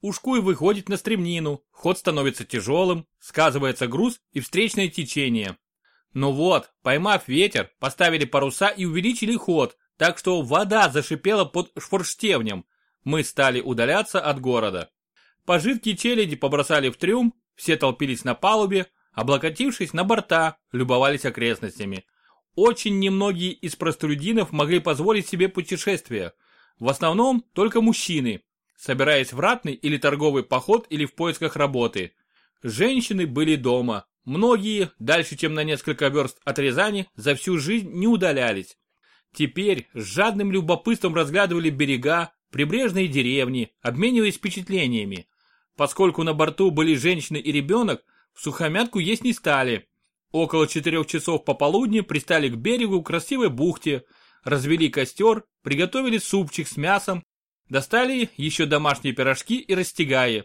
Ушкуй выходит на стремнину, ход становится тяжелым, сказывается груз и встречное течение. Ну вот, поймав ветер, поставили паруса и увеличили ход, так что вода зашипела под шфорштевнем. Мы стали удаляться от города. Пожитки челяди побросали в трюм, все толпились на палубе, облокотившись на борта, любовались окрестностями. Очень немногие из простолюдинов могли позволить себе путешествия. В основном только мужчины, собираясь в ратный или торговый поход или в поисках работы. Женщины были дома. Многие, дальше чем на несколько верст от Рязани, за всю жизнь не удалялись. Теперь с жадным любопытством разглядывали берега, прибрежные деревни, обмениваясь впечатлениями. Поскольку на борту были женщины и ребенок, в сухомятку есть не стали. Около четырех часов пополудни пристали к берегу красивой бухте, развели костер, приготовили супчик с мясом, достали еще домашние пирожки и растягая.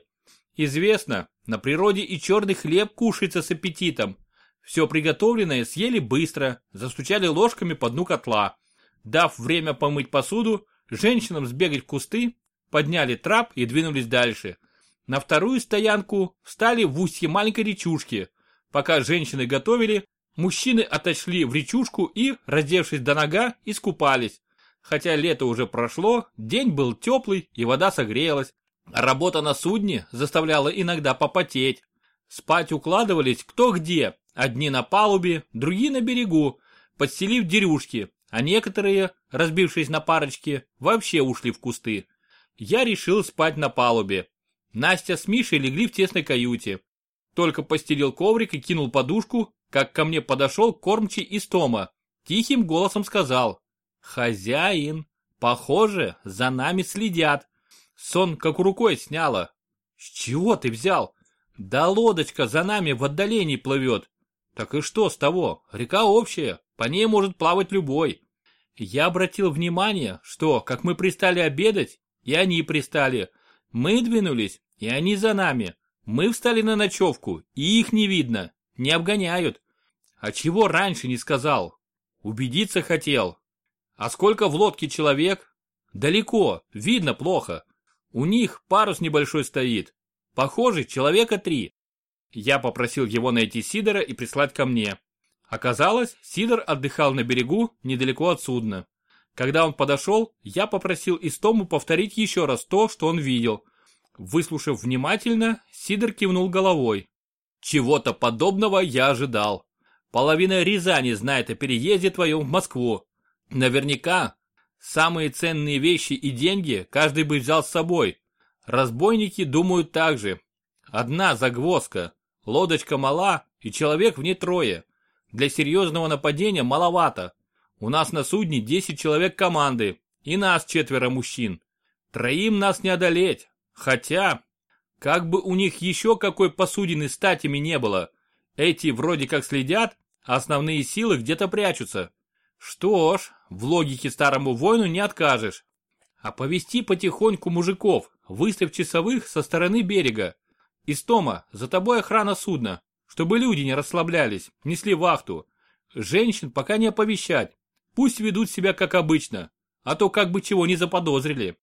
Известно, на природе и черный хлеб кушается с аппетитом. Все приготовленное съели быстро, застучали ложками по дну котла. Дав время помыть посуду, женщинам сбегать в кусты, подняли трап и двинулись дальше. На вторую стоянку встали в устье маленькой речушки. Пока женщины готовили, мужчины отошли в речушку и, раздевшись до нога, искупались. Хотя лето уже прошло, день был теплый и вода согрелась. Работа на судне заставляла иногда попотеть. Спать укладывались кто где, одни на палубе, другие на берегу, подстелив дерюшки, а некоторые, разбившись на парочки, вообще ушли в кусты. Я решил спать на палубе. Настя с Мишей легли в тесной каюте. Только постелил коврик и кинул подушку, как ко мне подошел кормчий из Тома. Тихим голосом сказал. «Хозяин, похоже, за нами следят. Сон как рукой сняло». «С чего ты взял?» «Да лодочка за нами в отдалении плывет». «Так и что с того? Река общая, по ней может плавать любой». Я обратил внимание, что, как мы пристали обедать, и они пристали, мы двинулись, и они за нами. Мы встали на ночевку, и их не видно, не обгоняют. А чего раньше не сказал? Убедиться хотел. А сколько в лодке человек? Далеко, видно плохо. У них парус небольшой стоит. Похоже, человека три. Я попросил его найти Сидора и прислать ко мне. Оказалось, Сидор отдыхал на берегу, недалеко от судна. Когда он подошел, я попросил Истому повторить еще раз то, что он видел. Выслушав внимательно, Сидор кивнул головой. Чего-то подобного я ожидал. Половина Рязани знает о переезде твоем в Москву. Наверняка самые ценные вещи и деньги каждый бы взял с собой. Разбойники думают так же. Одна загвоздка. Лодочка мала и человек в ней трое. Для серьезного нападения маловато. У нас на судне 10 человек команды, и нас четверо мужчин. Троим нас не одолеть. Хотя, как бы у них еще какой посудины статями не было, эти вроде как следят, а основные силы где-то прячутся. Что ж, в логике старому воину не откажешь. А повести потихоньку мужиков, выставь часовых со стороны берега. Истома, за тобой охрана судна чтобы люди не расслаблялись, несли вахту. Женщин пока не оповещать, пусть ведут себя как обычно, а то как бы чего не заподозрили.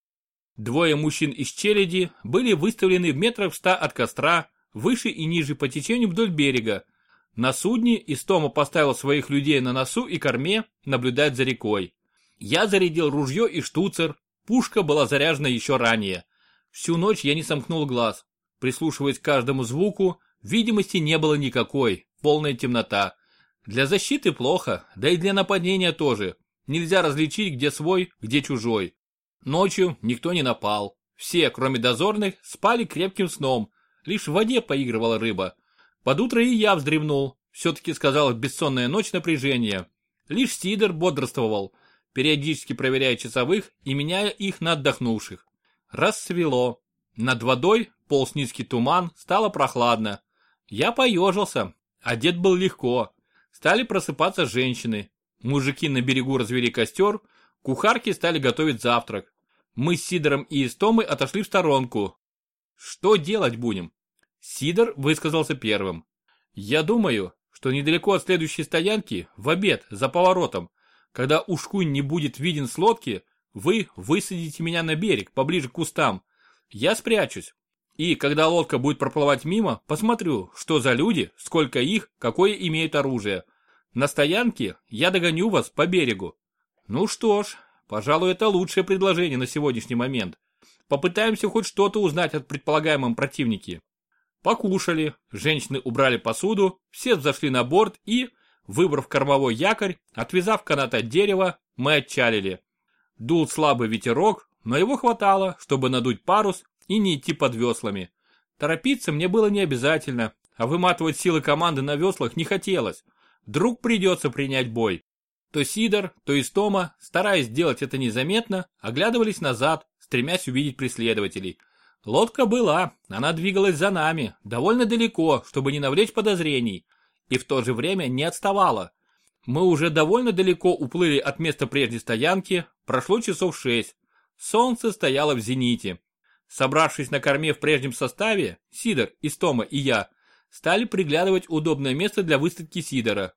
Двое мужчин из челяди были выставлены в метрах ста от костра, выше и ниже по течению вдоль берега. На судне Истома поставил своих людей на носу и корме наблюдать за рекой. Я зарядил ружье и штуцер, пушка была заряжена еще ранее. Всю ночь я не сомкнул глаз, прислушиваясь к каждому звуку, Видимости не было никакой, полная темнота. Для защиты плохо, да и для нападения тоже. Нельзя различить, где свой, где чужой. Ночью никто не напал. Все, кроме дозорных, спали крепким сном. Лишь в воде поигрывала рыба. Под утро и я вздремнул. Все-таки сказалась бессонная ночь напряжения. Лишь Сидор бодрствовал, периодически проверяя часовых и меняя их на отдохнувших. Рассвело. Над водой полз низкий туман, стало прохладно. Я поежился, одет был легко. Стали просыпаться женщины. Мужики на берегу развели костер, кухарки стали готовить завтрак. Мы с Сидором и Истомой отошли в сторонку. Что делать будем? Сидор высказался первым. Я думаю, что недалеко от следующей стоянки, в обед, за поворотом, когда ушкунь не будет виден с лодки, вы высадите меня на берег, поближе к кустам. Я спрячусь. И когда лодка будет проплывать мимо, посмотрю, что за люди, сколько их, какое имеют оружие. На стоянке я догоню вас по берегу. Ну что ж, пожалуй, это лучшее предложение на сегодняшний момент. Попытаемся хоть что-то узнать от предполагаемом противнике. Покушали, женщины убрали посуду, все взошли на борт и, выбрав кормовой якорь, отвязав канат от дерева, мы отчалили. Дул слабый ветерок, но его хватало, чтобы надуть парус и не идти под веслами. Торопиться мне было не обязательно, а выматывать силы команды на веслах не хотелось. Вдруг придется принять бой. То Сидор, то Истома, стараясь сделать это незаметно, оглядывались назад, стремясь увидеть преследователей. Лодка была, она двигалась за нами, довольно далеко, чтобы не навлечь подозрений, и в то же время не отставала. Мы уже довольно далеко уплыли от места прежней стоянки, прошло часов шесть. Солнце стояло в зените. Собравшись на корме в прежнем составе, Сидор, Истома и я, стали приглядывать удобное место для выставки Сидора.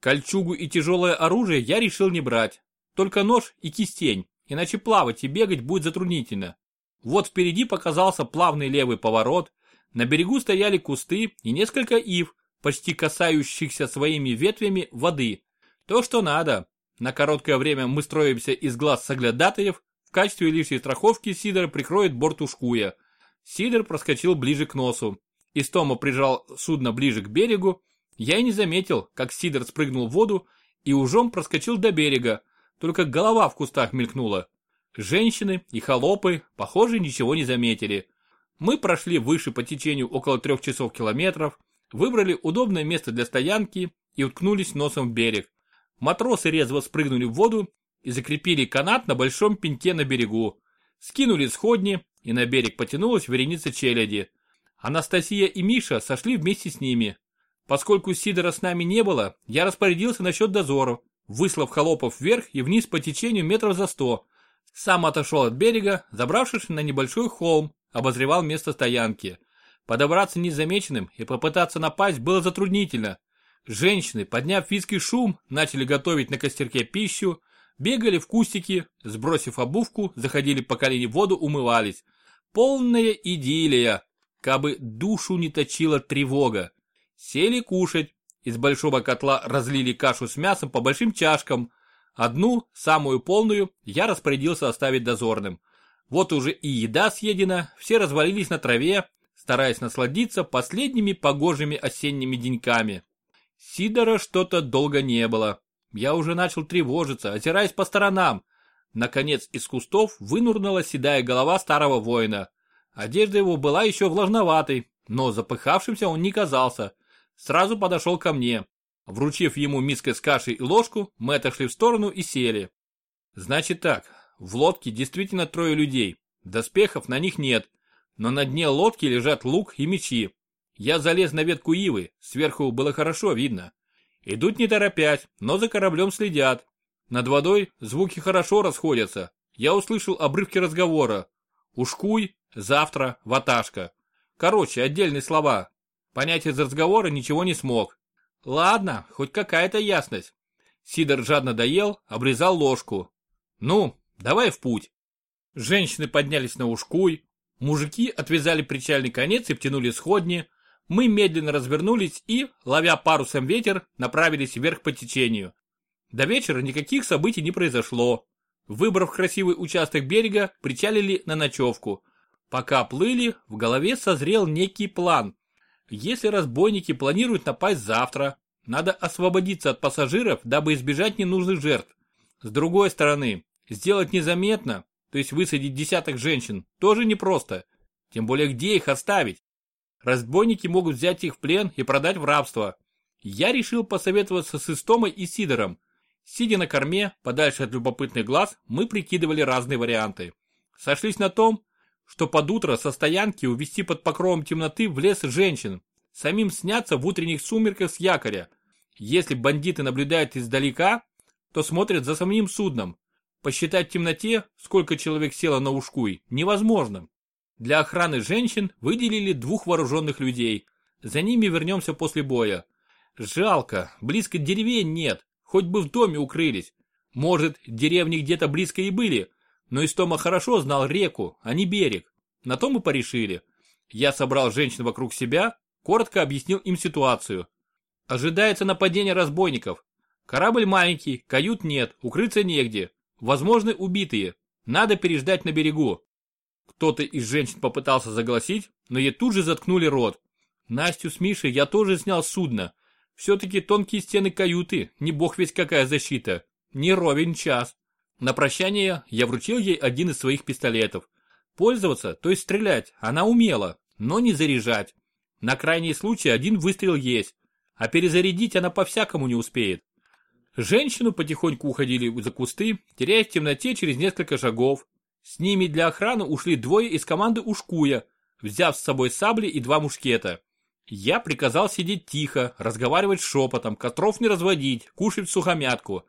Кольчугу и тяжелое оружие я решил не брать, только нож и кистень, иначе плавать и бегать будет затруднительно. Вот впереди показался плавный левый поворот, на берегу стояли кусты и несколько ив, почти касающихся своими ветвями воды. То, что надо. На короткое время мы строимся из глаз соглядатаев, в качестве лишней страховки Сидор прикроет борт ушкуя. Сидор проскочил ближе к носу. Истома прижал судно ближе к берегу. Я и не заметил, как Сидор спрыгнул в воду и ужом проскочил до берега, только голова в кустах мелькнула. Женщины и холопы, похоже, ничего не заметили. Мы прошли выше по течению около трех часов километров, выбрали удобное место для стоянки и уткнулись носом в берег. Матросы резво спрыгнули в воду и закрепили канат на большом пеньке на берегу. Скинули сходни, и на берег потянулась вереница челяди. Анастасия и Миша сошли вместе с ними. Поскольку Сидора с нами не было, я распорядился насчет дозоров, выслав холопов вверх и вниз по течению метров за сто. Сам отошел от берега, забравшись на небольшой холм, обозревал место стоянки. Подобраться незамеченным и попытаться напасть было затруднительно. Женщины, подняв виски шум, начали готовить на костерке пищу, бегали в кустики, сбросив обувку, заходили по колени в воду, умывались. Полная идиллия, кабы душу не точила тревога. Сели кушать, из большого котла разлили кашу с мясом по большим чашкам. Одну, самую полную, я распорядился оставить дозорным. Вот уже и еда съедена, все развалились на траве, стараясь насладиться последними погожими осенними деньками. Сидора что-то долго не было. Я уже начал тревожиться, озираясь по сторонам. Наконец из кустов вынурнула седая голова старого воина. Одежда его была еще влажноватой, но запыхавшимся он не казался. Сразу подошел ко мне. Вручив ему миской с кашей и ложку, мы отошли в сторону и сели. Значит так, в лодке действительно трое людей. Доспехов на них нет. Но на дне лодки лежат лук и мечи. Я залез на ветку ивы, сверху было хорошо видно. Идут не торопясь, но за кораблем следят. Над водой звуки хорошо расходятся. Я услышал обрывки разговора. Ушкуй, завтра, ваташка. Короче, отдельные слова. Понять из разговора ничего не смог. Ладно, хоть какая-то ясность. Сидор жадно доел, обрезал ложку. Ну, давай в путь. Женщины поднялись на ушкуй, Мужики отвязали причальный конец и втянули сходни. Мы медленно развернулись и, ловя парусом ветер, направились вверх по течению. До вечера никаких событий не произошло. Выбрав красивый участок берега, причалили на ночевку. Пока плыли, в голове созрел некий план. Если разбойники планируют напасть завтра, надо освободиться от пассажиров, дабы избежать ненужных жертв. С другой стороны, сделать незаметно, то есть высадить десяток женщин, тоже непросто. Тем более где их оставить? Разбойники могут взять их в плен и продать в рабство. Я решил посоветоваться с Истомой и Сидором. Сидя на корме, подальше от любопытных глаз, мы прикидывали разные варианты. Сошлись на том, что под утро со стоянки увести под покровом темноты в лес женщин, самим сняться в утренних сумерках с якоря. Если бандиты наблюдают издалека, то смотрят за самим судном, Посчитать в темноте, сколько человек село на ушкуй, невозможно. Для охраны женщин выделили двух вооруженных людей. За ними вернемся после боя. Жалко, близко деревень нет, хоть бы в доме укрылись. Может, деревни где-то близко и были, но Истома хорошо знал реку, а не берег. На то мы порешили. Я собрал женщин вокруг себя, коротко объяснил им ситуацию. Ожидается нападение разбойников. Корабль маленький, кают нет, укрыться негде. Возможны убитые. Надо переждать на берегу. Кто-то из женщин попытался загласить, но ей тут же заткнули рот. Настю с Мишей я тоже снял с судна. Все-таки тонкие стены каюты, не бог весь какая защита. Не ровен час. На прощание я вручил ей один из своих пистолетов. Пользоваться, то есть стрелять, она умела, но не заряжать. На крайний случай один выстрел есть, а перезарядить она по-всякому не успеет. Женщину потихоньку уходили за кусты, теряясь в темноте через несколько шагов. С ними для охраны ушли двое из команды Ушкуя, взяв с собой сабли и два мушкета. Я приказал сидеть тихо, разговаривать шепотом, котров не разводить, кушать сухомятку.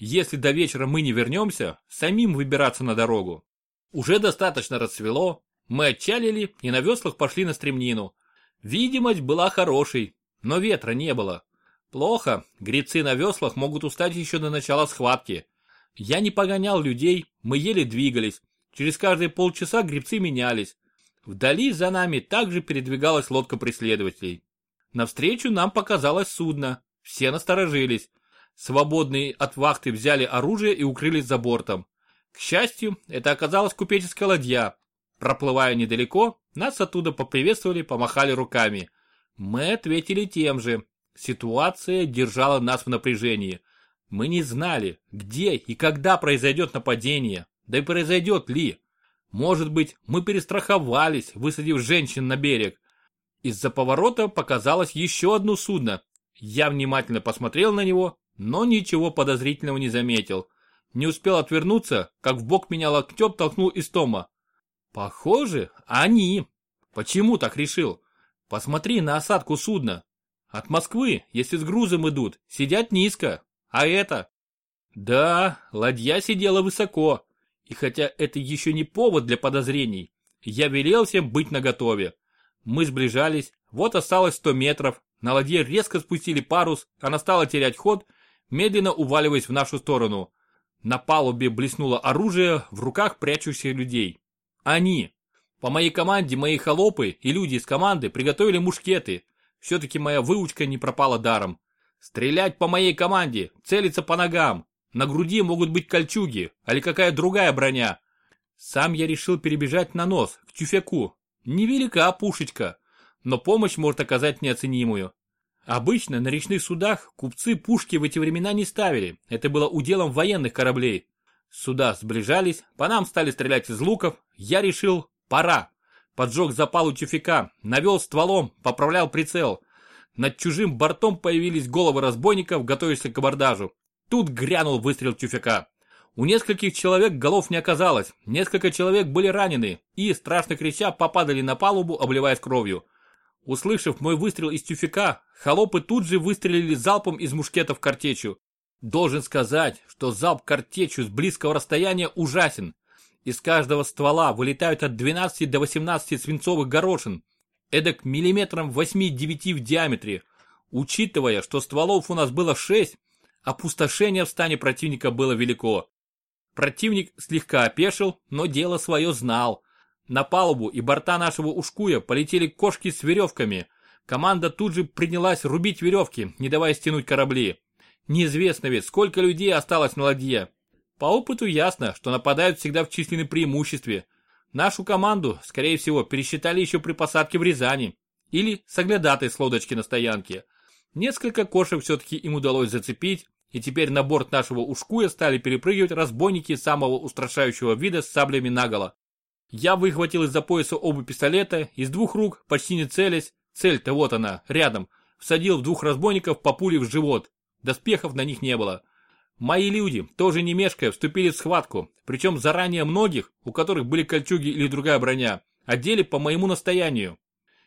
Если до вечера мы не вернемся, самим выбираться на дорогу. Уже достаточно расцвело, мы отчалили и на веслах пошли на стремнину. Видимость была хорошей, но ветра не было. Плохо, грецы на веслах могут устать еще до начала схватки. Я не погонял людей, мы еле двигались. Через каждые полчаса гребцы менялись. Вдали за нами также передвигалась лодка преследователей. Навстречу нам показалось судно. Все насторожились. Свободные от вахты взяли оружие и укрылись за бортом. К счастью, это оказалась купеческая ладья. Проплывая недалеко, нас оттуда поприветствовали, помахали руками. Мы ответили тем же. Ситуация держала нас в напряжении. Мы не знали, где и когда произойдет нападение, да и произойдет ли. Может быть, мы перестраховались, высадив женщин на берег. Из-за поворота показалось еще одно судно. Я внимательно посмотрел на него, но ничего подозрительного не заметил. Не успел отвернуться, как в бок меня локтем толкнул Истома. Похоже, они. Почему так решил? Посмотри на осадку судна. От Москвы, если с грузом идут, сидят низко. А это? Да, ладья сидела высоко. И хотя это еще не повод для подозрений, я велел всем быть наготове. Мы сближались, вот осталось 100 метров, на ладье резко спустили парус, она стала терять ход, медленно уваливаясь в нашу сторону. На палубе блеснуло оружие в руках прячущих людей. Они. По моей команде мои холопы и люди из команды приготовили мушкеты, все-таки моя выучка не пропала даром. Стрелять по моей команде, целиться по ногам. На груди могут быть кольчуги, или какая другая броня. Сам я решил перебежать на нос, к тюфяку. Невелика пушечка, но помощь может оказать неоценимую. Обычно на речных судах купцы пушки в эти времена не ставили, это было уделом военных кораблей. Суда сближались, по нам стали стрелять из луков, я решил, пора поджег запалу тюфяка, навел стволом, поправлял прицел. Над чужим бортом появились головы разбойников, готовясь к абордажу. Тут грянул выстрел тюфяка. У нескольких человек голов не оказалось, несколько человек были ранены и, страшно крича, попадали на палубу, обливаясь кровью. Услышав мой выстрел из тюфяка, холопы тут же выстрелили залпом из мушкетов картечью. Должен сказать, что залп картечью с близкого расстояния ужасен. Из каждого ствола вылетают от 12 до 18 свинцовых горошин, эдак миллиметром 8-9 в диаметре. Учитывая, что стволов у нас было 6, опустошение в стане противника было велико. Противник слегка опешил, но дело свое знал. На палубу и борта нашего ушкуя полетели кошки с веревками. Команда тут же принялась рубить веревки, не давая стянуть корабли. Неизвестно ведь, сколько людей осталось на ладье. По опыту ясно, что нападают всегда в численном преимуществе. Нашу команду, скорее всего, пересчитали еще при посадке в Рязани. Или с оглядатой с лодочки на стоянке. Несколько кошек все-таки им удалось зацепить, и теперь на борт нашего ушкуя стали перепрыгивать разбойники самого устрашающего вида с саблями наголо. Я выхватил из-за пояса оба пистолета, из двух рук, почти не целясь, цель-то вот она, рядом, всадил в двух разбойников по пуле в живот. Доспехов на них не было. Мои люди, тоже не мешкая, вступили в схватку, причем заранее многих, у которых были кольчуги или другая броня, одели по моему настоянию.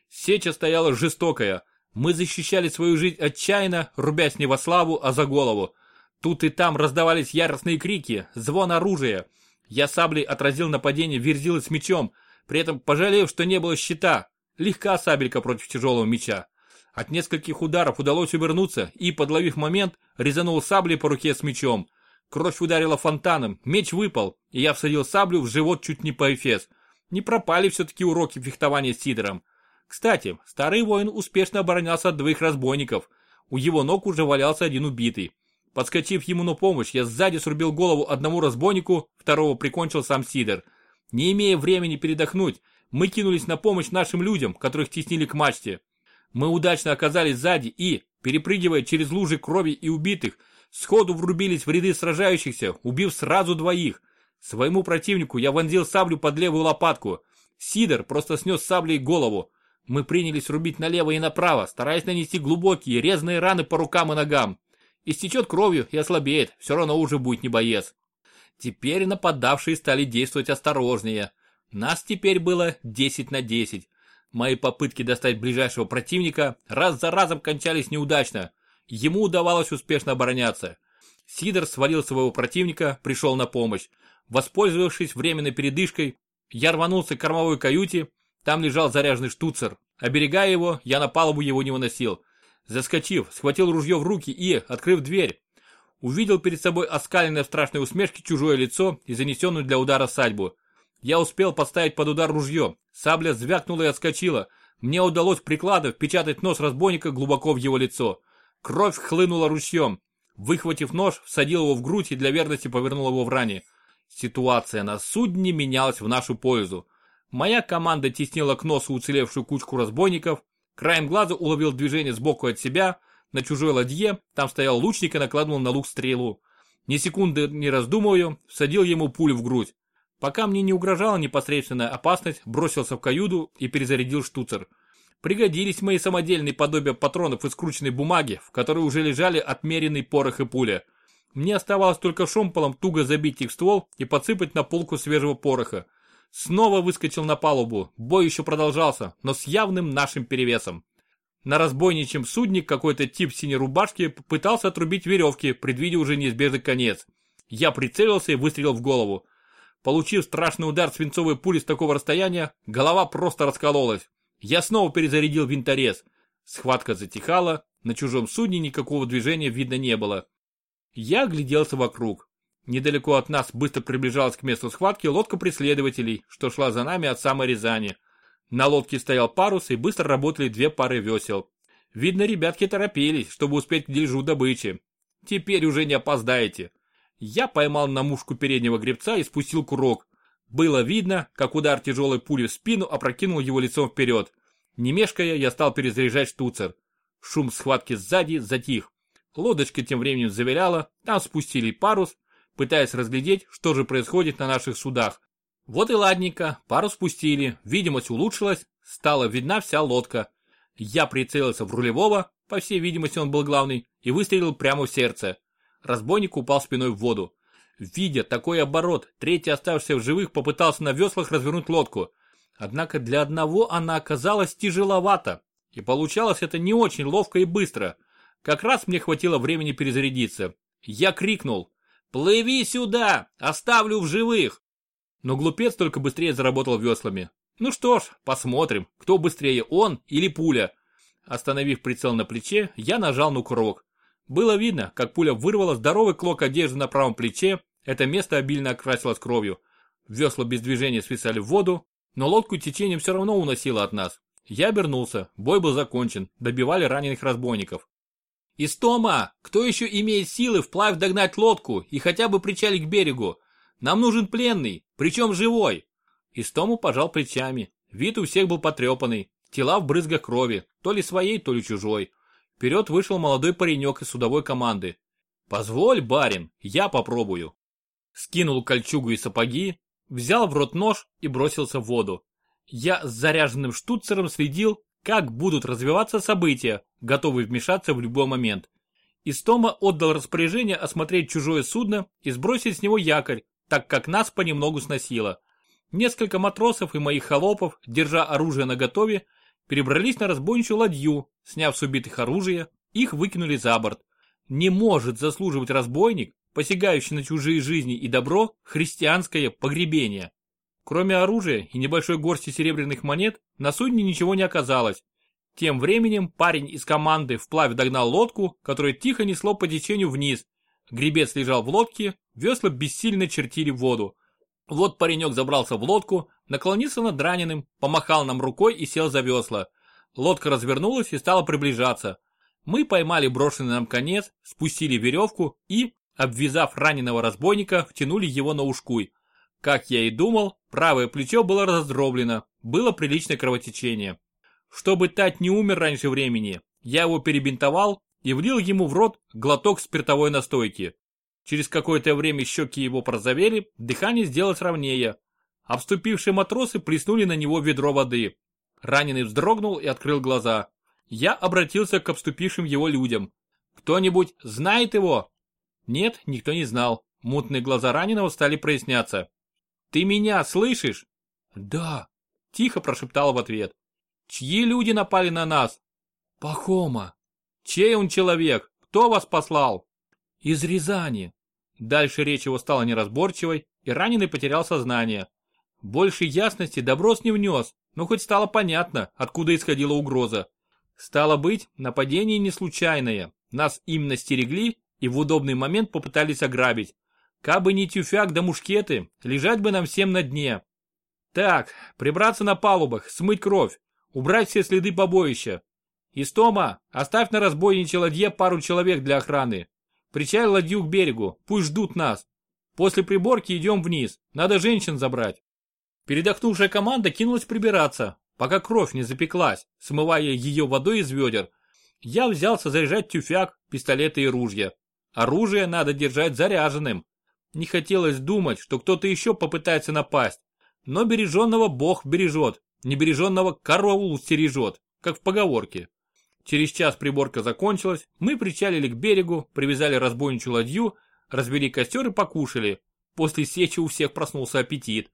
Сеча стояла жестокая, мы защищали свою жизнь отчаянно, рубясь не во славу, а за голову. Тут и там раздавались яростные крики, звон оружия. Я саблей отразил нападение Верзилы с мечом, при этом пожалев, что не было щита. Легка сабелька против тяжелого меча. От нескольких ударов удалось увернуться и, подловив момент, резанул саблей по руке с мечом. Кровь ударила фонтаном, меч выпал, и я всадил саблю в живот чуть не по эфес. Не пропали все-таки уроки фехтования с Сидором. Кстати, старый воин успешно оборонялся от двоих разбойников. У его ног уже валялся один убитый. Подскочив ему на помощь, я сзади срубил голову одному разбойнику, второго прикончил сам Сидор. Не имея времени передохнуть, мы кинулись на помощь нашим людям, которых теснили к мачте. Мы удачно оказались сзади и, перепрыгивая через лужи крови и убитых, сходу врубились в ряды сражающихся, убив сразу двоих. Своему противнику я вонзил саблю под левую лопатку. Сидор просто снес саблей голову. Мы принялись рубить налево и направо, стараясь нанести глубокие, резные раны по рукам и ногам. Истечет кровью и ослабеет, все равно уже будет не боец. Теперь нападавшие стали действовать осторожнее. Нас теперь было 10 на 10. Мои попытки достать ближайшего противника раз за разом кончались неудачно. Ему удавалось успешно обороняться. Сидор свалил своего противника, пришел на помощь. Воспользовавшись временной передышкой, я рванулся к кормовой каюте, там лежал заряженный штуцер. Оберегая его, я на палубу его не выносил. Заскочив, схватил ружье в руки и, открыв дверь, увидел перед собой оскаленное в страшной усмешке чужое лицо и занесенную для удара сальбу. Я успел поставить под удар ружье. Сабля звякнула и отскочила. Мне удалось прикладом впечатать нос разбойника глубоко в его лицо. Кровь хлынула ручьем. Выхватив нож, всадил его в грудь и для верности повернул его в ране. Ситуация на судне менялась в нашу пользу. Моя команда теснила к носу уцелевшую кучку разбойников. Краем глаза уловил движение сбоку от себя. На чужой ладье там стоял лучник и накладывал на лук стрелу. Ни секунды не раздумывая, всадил ему пулю в грудь. Пока мне не угрожала непосредственная опасность, бросился в каюду и перезарядил штуцер. Пригодились мои самодельные подобия патронов из скрученной бумаги, в которой уже лежали отмеренный порох и пуля. Мне оставалось только шомполом туго забить их ствол и подсыпать на полку свежего пороха. Снова выскочил на палубу, бой еще продолжался, но с явным нашим перевесом. На разбойничьем судне какой-то тип синей рубашки пытался отрубить веревки, предвидя уже неизбежный конец. Я прицелился и выстрелил в голову. Получив страшный удар свинцовой пули с такого расстояния, голова просто раскололась. Я снова перезарядил винторез. Схватка затихала, на чужом судне никакого движения видно не было. Я огляделся вокруг. Недалеко от нас быстро приближалась к месту схватки лодка преследователей, что шла за нами от самой Рязани. На лодке стоял парус и быстро работали две пары весел. Видно, ребятки торопились, чтобы успеть к дележу добычи. Теперь уже не опоздаете. Я поймал на мушку переднего гребца и спустил курок. Было видно, как удар тяжелой пули в спину опрокинул его лицом вперед. Не мешкая, я стал перезаряжать штуцер. Шум схватки сзади затих. Лодочка тем временем завиляла, там спустили парус, пытаясь разглядеть, что же происходит на наших судах. Вот и ладненько, парус спустили, видимость улучшилась, стала видна вся лодка. Я прицелился в рулевого, по всей видимости он был главный, и выстрелил прямо в сердце. Разбойник упал спиной в воду. Видя такой оборот, третий оставшийся в живых попытался на веслах развернуть лодку. Однако для одного она оказалась тяжеловата. И получалось это не очень ловко и быстро. Как раз мне хватило времени перезарядиться. Я крикнул. «Плыви сюда! Оставлю в живых!» Но глупец только быстрее заработал веслами. Ну что ж, посмотрим, кто быстрее, он или пуля. Остановив прицел на плече, я нажал на курок. Было видно, как пуля вырвала здоровый клок одежды на правом плече, это место обильно окрасилось кровью. Весла без движения свисали в воду, но лодку течением все равно уносило от нас. Я обернулся, бой был закончен, добивали раненых разбойников. «Истома, кто еще имеет силы вплавь догнать лодку и хотя бы причалить к берегу? Нам нужен пленный, причем живой!» Истому пожал плечами. Вид у всех был потрепанный, тела в брызгах крови, то ли своей, то ли чужой. Вперед вышел молодой паренек из судовой команды. «Позволь, барин, я попробую». Скинул кольчугу и сапоги, взял в рот нож и бросился в воду. Я с заряженным штуцером следил, как будут развиваться события, готовый вмешаться в любой момент. Истома отдал распоряжение осмотреть чужое судно и сбросить с него якорь, так как нас понемногу сносило. Несколько матросов и моих холопов, держа оружие наготове, перебрались на разбойничью ладью, сняв с убитых оружие, их выкинули за борт. Не может заслуживать разбойник, посягающий на чужие жизни и добро, христианское погребение. Кроме оружия и небольшой горсти серебряных монет, на судне ничего не оказалось. Тем временем парень из команды вплавь догнал лодку, которая тихо несло по течению вниз. Гребец лежал в лодке, весла бессильно чертили воду. Вот паренек забрался в лодку, наклонился над раненым, помахал нам рукой и сел за весла. Лодка развернулась и стала приближаться. Мы поймали брошенный нам конец, спустили веревку и, обвязав раненого разбойника, втянули его на ушкуй. Как я и думал, правое плечо было раздроблено, было приличное кровотечение. Чтобы Тать не умер раньше времени, я его перебинтовал и влил ему в рот глоток спиртовой настойки. Через какое-то время щеки его прозовели, дыхание сделалось ровнее. Обступившие матросы плеснули на него ведро воды. Раненый вздрогнул и открыл глаза. Я обратился к обступившим его людям. «Кто-нибудь знает его?» Нет, никто не знал. Мутные глаза раненого стали проясняться. «Ты меня слышишь?» «Да», — тихо прошептал в ответ. «Чьи люди напали на нас?» «Пахома». «Чей он человек? Кто вас послал?» «Из Рязани». Дальше речь его стала неразборчивой, и раненый потерял сознание. Больше ясности доброс не внес, но хоть стало понятно, откуда исходила угроза. Стало быть, нападение не случайное. Нас именно стерегли и в удобный момент попытались ограбить. Кабы не тюфяк да мушкеты, лежать бы нам всем на дне. Так, прибраться на палубах, смыть кровь, убрать все следы побоища. Истома, оставь на разбойничьей ладье пару человек для охраны. Причай ладью к берегу, пусть ждут нас. После приборки идем вниз, надо женщин забрать. Передохнувшая команда кинулась прибираться, пока кровь не запеклась, смывая ее водой из ведер. Я взялся заряжать тюфяк, пистолеты и ружья. Оружие надо держать заряженным. Не хотелось думать, что кто-то еще попытается напасть. Но береженного Бог бережет, небереженного караул стережет, как в поговорке. Через час приборка закончилась, мы причалили к берегу, привязали разбойничью ладью, развели костер и покушали. После сечи у всех проснулся аппетит.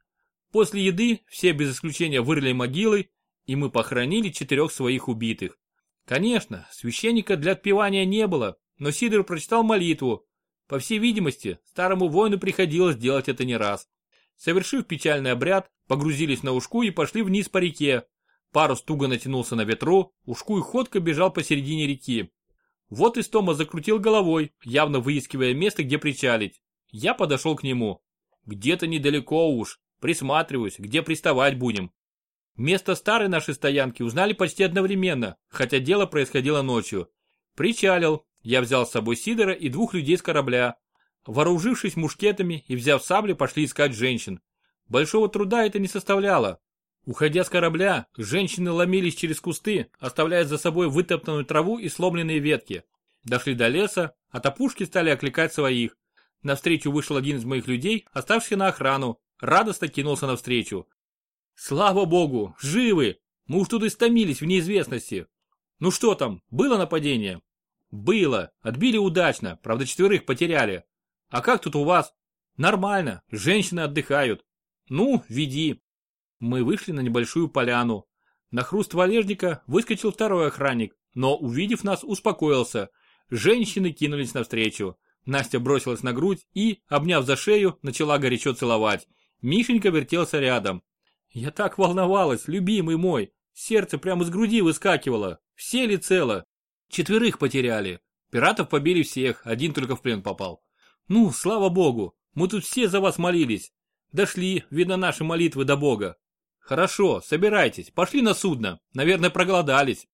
После еды все без исключения вырыли могилы, и мы похоронили четырех своих убитых. Конечно, священника для отпевания не было, но Сидор прочитал молитву. По всей видимости, старому воину приходилось делать это не раз. Совершив печальный обряд, погрузились на ушку и пошли вниз по реке. Парус туго натянулся на ветру, ушку и ходко бежал посередине реки. Вот Истома закрутил головой, явно выискивая место, где причалить. Я подошел к нему. Где-то недалеко уж, присматриваюсь, где приставать будем. Место старой нашей стоянки узнали почти одновременно, хотя дело происходило ночью. Причалил, я взял с собой Сидора и двух людей с корабля. Вооружившись мушкетами и взяв сабли, пошли искать женщин. Большого труда это не составляло. Уходя с корабля, женщины ломились через кусты, оставляя за собой вытоптанную траву и сломленные ветки. Дошли до леса, а топушки стали окликать своих. Навстречу вышел один из моих людей, оставшийся на охрану, радостно кинулся навстречу. Слава богу, живы! Мы уж тут истомились в неизвестности. Ну что там, было нападение? Было. Отбили удачно, правда четверых потеряли. А как тут у вас? Нормально, женщины отдыхают. Ну, веди. Мы вышли на небольшую поляну. На хруст валежника выскочил второй охранник, но, увидев нас, успокоился. Женщины кинулись навстречу. Настя бросилась на грудь и, обняв за шею, начала горячо целовать. Мишенька вертелся рядом. Я так волновалась, любимый мой. Сердце прямо из груди выскакивало. Все ли цело? Четверых потеряли. Пиратов побили всех, один только в плен попал. Ну, слава богу, мы тут все за вас молились. Дошли, видно, наши молитвы до бога. Хорошо, собирайтесь, пошли на судно, наверное, проголодались.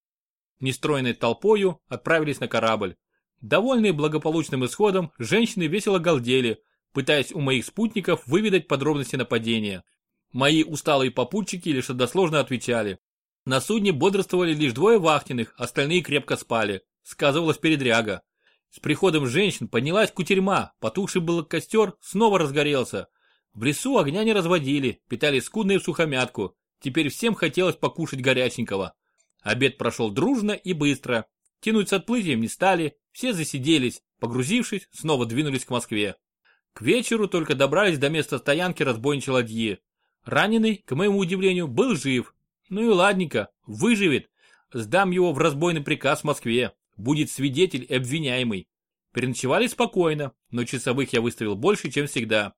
Нестройной толпою отправились на корабль. Довольные благополучным исходом, женщины весело галдели, пытаясь у моих спутников выведать подробности нападения. Мои усталые попутчики лишь односложно отвечали. На судне бодрствовали лишь двое вахтенных, остальные крепко спали. Сказывалась передряга. С приходом женщин поднялась кутерьма, потухший был костер, снова разгорелся. В лесу огня не разводили, питали скудно в сухомятку. Теперь всем хотелось покушать горяченького. Обед прошел дружно и быстро. Тянуть с отплытием не стали, все засиделись, погрузившись, снова двинулись к Москве. К вечеру только добрались до места стоянки разбойничьей ладьи. Раненый, к моему удивлению, был жив, ну и ладненько, выживет. Сдам его в разбойный приказ в Москве. Будет свидетель и обвиняемый. Переночевали спокойно, но часовых я выставил больше, чем всегда.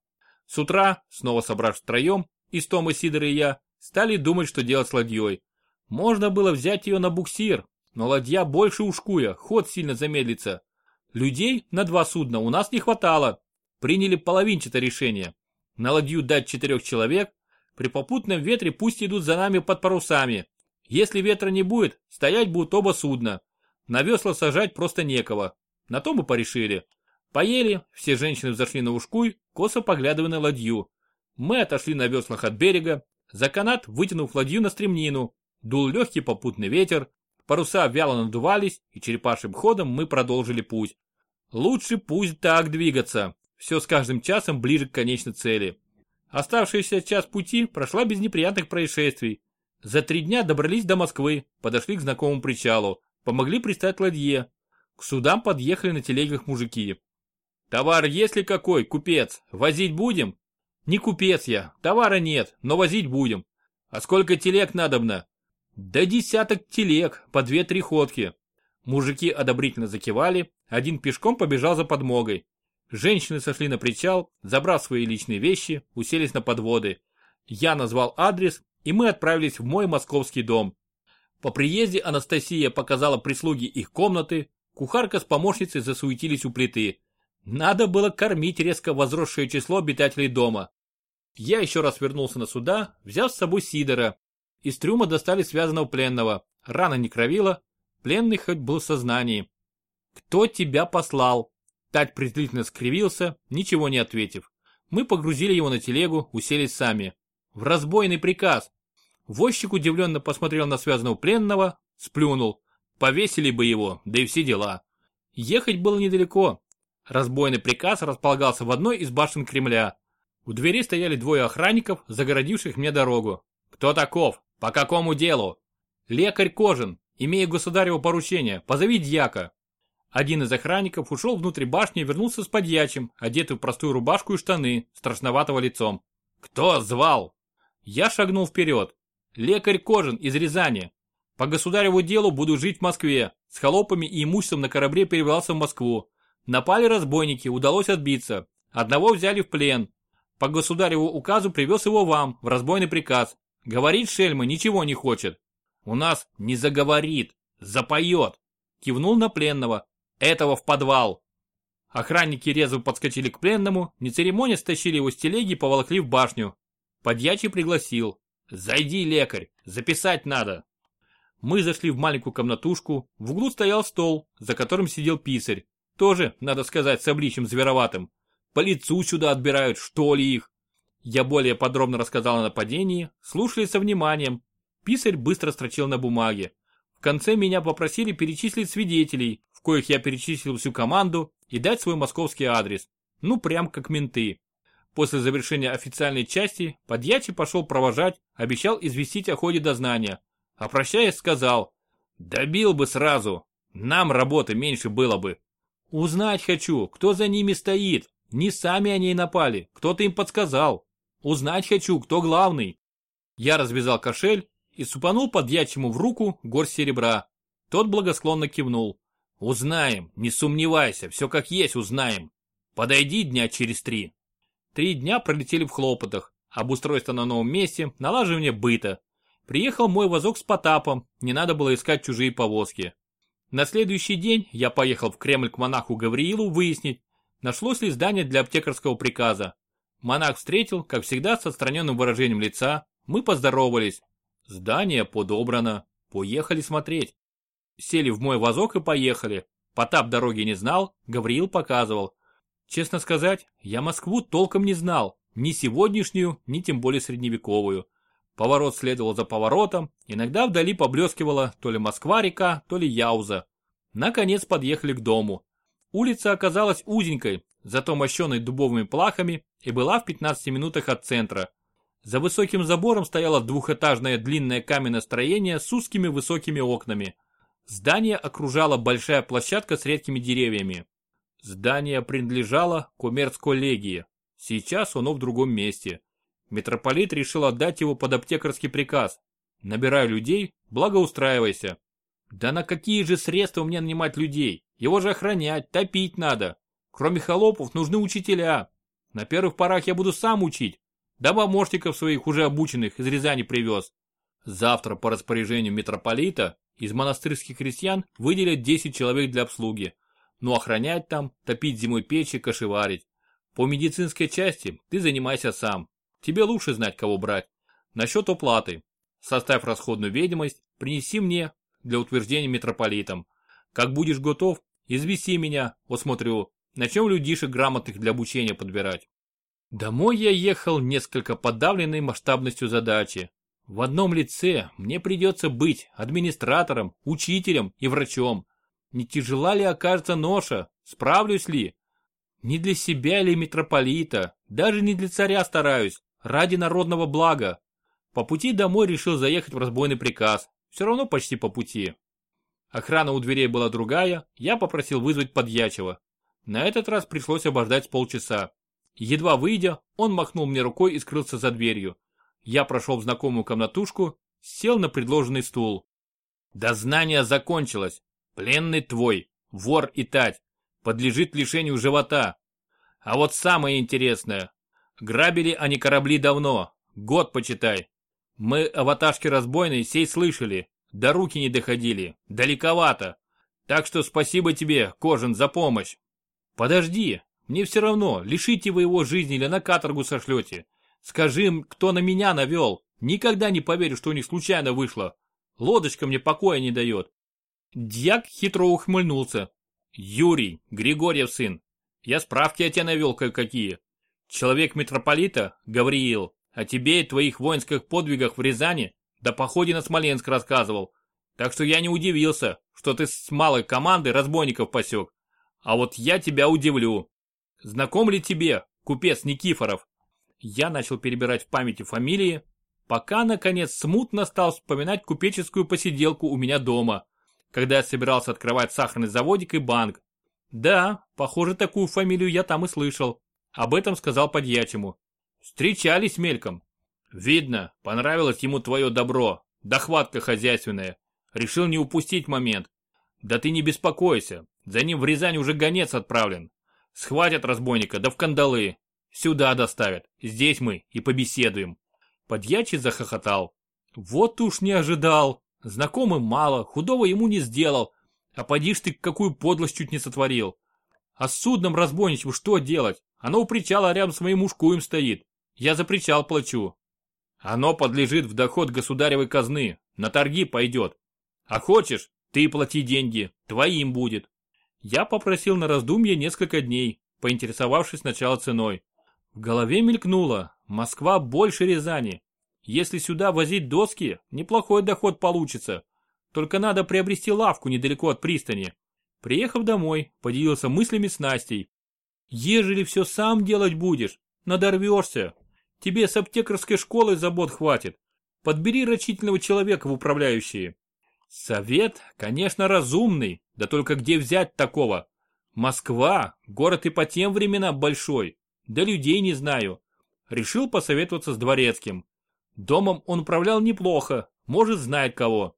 С утра, снова собрав втроем, и Стома, Сидор и я, стали думать, что делать с ладьей. Можно было взять ее на буксир, но ладья больше ушкуя, ход сильно замедлится. Людей на два судна у нас не хватало. Приняли половинчатое решение. На ладью дать четырех человек, при попутном ветре пусть идут за нами под парусами. Если ветра не будет, стоять будут оба судна. На весла сажать просто некого. На то мы порешили. Поели, все женщины взошли на ушкуй, косо поглядывая на ладью. Мы отошли на веслах от берега, за канат вытянув ладью на стремнину. Дул легкий попутный ветер, паруса вяло надувались, и черепашьим ходом мы продолжили путь. Лучше пусть так двигаться, все с каждым часом ближе к конечной цели. Оставшийся час пути прошла без неприятных происшествий. За три дня добрались до Москвы, подошли к знакомому причалу, помогли пристать ладье. К судам подъехали на телегах мужики. «Товар есть ли какой, купец? Возить будем?» «Не купец я, товара нет, но возить будем. А сколько телег надобно?» «Да десяток телег, по две-три ходки». Мужики одобрительно закивали, один пешком побежал за подмогой. Женщины сошли на причал, забрав свои личные вещи, уселись на подводы. Я назвал адрес, и мы отправились в мой московский дом. По приезде Анастасия показала прислуги их комнаты, кухарка с помощницей засуетились у плиты. Надо было кормить резко возросшее число обитателей дома. Я еще раз вернулся на суда, взяв с собой Сидора. Из трюма достали связанного пленного. Рана не кровила, пленный хоть был в сознании. «Кто тебя послал?» Тать презрительно скривился, ничего не ответив. Мы погрузили его на телегу, уселись сами. В разбойный приказ. Возчик удивленно посмотрел на связанного пленного, сплюнул. Повесили бы его, да и все дела. Ехать было недалеко. Разбойный приказ располагался в одной из башен Кремля. У двери стояли двое охранников, загородивших мне дорогу. «Кто таков? По какому делу?» «Лекарь Кожин, имея государево поручение, позови дьяка». Один из охранников ушел внутрь башни и вернулся с подьячим, одетый в простую рубашку и штаны, страшноватого лицом. «Кто звал?» Я шагнул вперед. «Лекарь Кожин из Рязани. По государеву делу буду жить в Москве. С холопами и имуществом на корабле перебрался в Москву. Напали разбойники, удалось отбиться. Одного взяли в плен. По государеву указу привез его вам, в разбойный приказ. Говорит Шельма, ничего не хочет. У нас не заговорит, запоет. Кивнул на пленного. Этого в подвал. Охранники резво подскочили к пленному, не церемония стащили его с телеги и поволокли в башню. Подьячий пригласил. «Зайди, лекарь, записать надо». Мы зашли в маленькую комнатушку, в углу стоял стол, за которым сидел писарь. Тоже, надо сказать, с обличием звероватым. По лицу сюда отбирают, что ли их. Я более подробно рассказал о нападении, слушали со вниманием. Писарь быстро строчил на бумаге. В конце меня попросили перечислить свидетелей, коих я перечислил всю команду, и дать свой московский адрес. Ну, прям как менты. После завершения официальной части подьячий пошел провожать, обещал известить о ходе дознания. А прощаясь сказал, добил бы сразу, нам работы меньше было бы. Узнать хочу, кто за ними стоит. Не сами они напали, кто-то им подсказал. Узнать хочу, кто главный. Я развязал кошель и супанул подьячему в руку горсть серебра. Тот благосклонно кивнул. Узнаем, не сомневайся, все как есть узнаем. Подойди дня через три. Три дня пролетели в хлопотах. Обустройство на новом месте, налаживание быта. Приехал мой возок с Потапом, не надо было искать чужие повозки. На следующий день я поехал в Кремль к монаху Гавриилу выяснить, нашлось ли здание для аптекарского приказа. Монах встретил, как всегда, с отстраненным выражением лица. Мы поздоровались. Здание подобрано. Поехали смотреть. Сели в мой вазок и поехали. Потап дороги не знал, Гавриил показывал. Честно сказать, я Москву толком не знал. Ни сегодняшнюю, ни тем более средневековую. Поворот следовал за поворотом, иногда вдали поблескивала то ли Москва-река, то ли Яуза. Наконец подъехали к дому. Улица оказалась узенькой, зато мощенной дубовыми плахами и была в 15 минутах от центра. За высоким забором стояло двухэтажное длинное каменное строение с узкими высокими окнами. Здание окружала большая площадка с редкими деревьями. Здание принадлежало Коммерц-коллегии. Сейчас оно в другом месте. Митрополит решил отдать его под аптекарский приказ. Набирай людей, благоустраивайся. Да на какие же средства мне нанимать людей? Его же охранять, топить надо. Кроме холопов нужны учителя. На первых порах я буду сам учить. Да помощников своих уже обученных из Рязани привез. Завтра по распоряжению митрополита из монастырских крестьян выделят 10 человек для обслуги. Но охранять там, топить зимой печи, кошеварить. По медицинской части ты занимайся сам. Тебе лучше знать, кого брать. Насчет оплаты. Составь расходную ведомость, принеси мне для утверждения митрополитом. Как будешь готов, извести меня, осмотрю. Начнем людишек грамотных для обучения подбирать. Домой я ехал несколько подавленной масштабностью задачи. В одном лице мне придется быть администратором, учителем и врачом. Не тяжела ли окажется ноша? Справлюсь ли? Не для себя ли митрополита? Даже не для царя стараюсь. Ради народного блага. По пути домой решил заехать в разбойный приказ. Все равно почти по пути. Охрана у дверей была другая, я попросил вызвать подьячего. На этот раз пришлось обождать полчаса. Едва выйдя, он махнул мне рукой и скрылся за дверью. Я прошел в знакомую комнатушку, сел на предложенный стул. Дознание закончилось. Пленный твой, вор и тать, подлежит лишению живота. А вот самое интересное. Грабили они корабли давно, год почитай. Мы о ваташке разбойной сей слышали, до руки не доходили, далековато. Так что спасибо тебе, Кожин, за помощь. Подожди, мне все равно, лишите вы его жизни или на каторгу сошлете. Скажи им, кто на меня навел. Никогда не поверю, что у них случайно вышло. Лодочка мне покоя не дает. Дьяк хитро ухмыльнулся. Юрий, Григорьев сын. Я справки о тебе навел кое-какие. Человек митрополита, Гавриил, о тебе и твоих воинских подвигах в Рязани, да походе на Смоленск рассказывал. Так что я не удивился, что ты с малой командой разбойников посек. А вот я тебя удивлю. Знаком ли тебе купец Никифоров? Я начал перебирать в памяти фамилии, пока, наконец, смутно стал вспоминать купеческую посиделку у меня дома, когда я собирался открывать сахарный заводик и банк. Да, похоже, такую фамилию я там и слышал. Об этом сказал подьячему. Встречались мельком. Видно, понравилось ему твое добро, дохватка хозяйственная. Решил не упустить момент. Да ты не беспокойся, за ним в Рязань уже гонец отправлен. Схватят разбойника, да в кандалы. Сюда доставят, здесь мы и побеседуем. Подьячий захохотал. Вот уж не ожидал. Знакомым мало, худого ему не сделал. А поди ж ты, какую подлость чуть не сотворил. А с судном разбойничьим что делать? Оно у причала рядом с моим ушкуем стоит. Я за причал плачу. Оно подлежит в доход государевой казны, на торги пойдет. А хочешь, ты плати деньги, твоим будет. Я попросил на раздумье несколько дней, поинтересовавшись сначала ценой. В голове мелькнуло, Москва больше Рязани. Если сюда возить доски, неплохой доход получится. Только надо приобрести лавку недалеко от пристани. Приехав домой, поделился мыслями с Настей. Ежели все сам делать будешь, надорвешься. Тебе с аптекарской школы забот хватит. Подбери рачительного человека в управляющие. Совет, конечно, разумный, да только где взять такого? Москва, город и по тем временам большой, да людей не знаю. Решил посоветоваться с дворецким. Домом он управлял неплохо, может знает кого.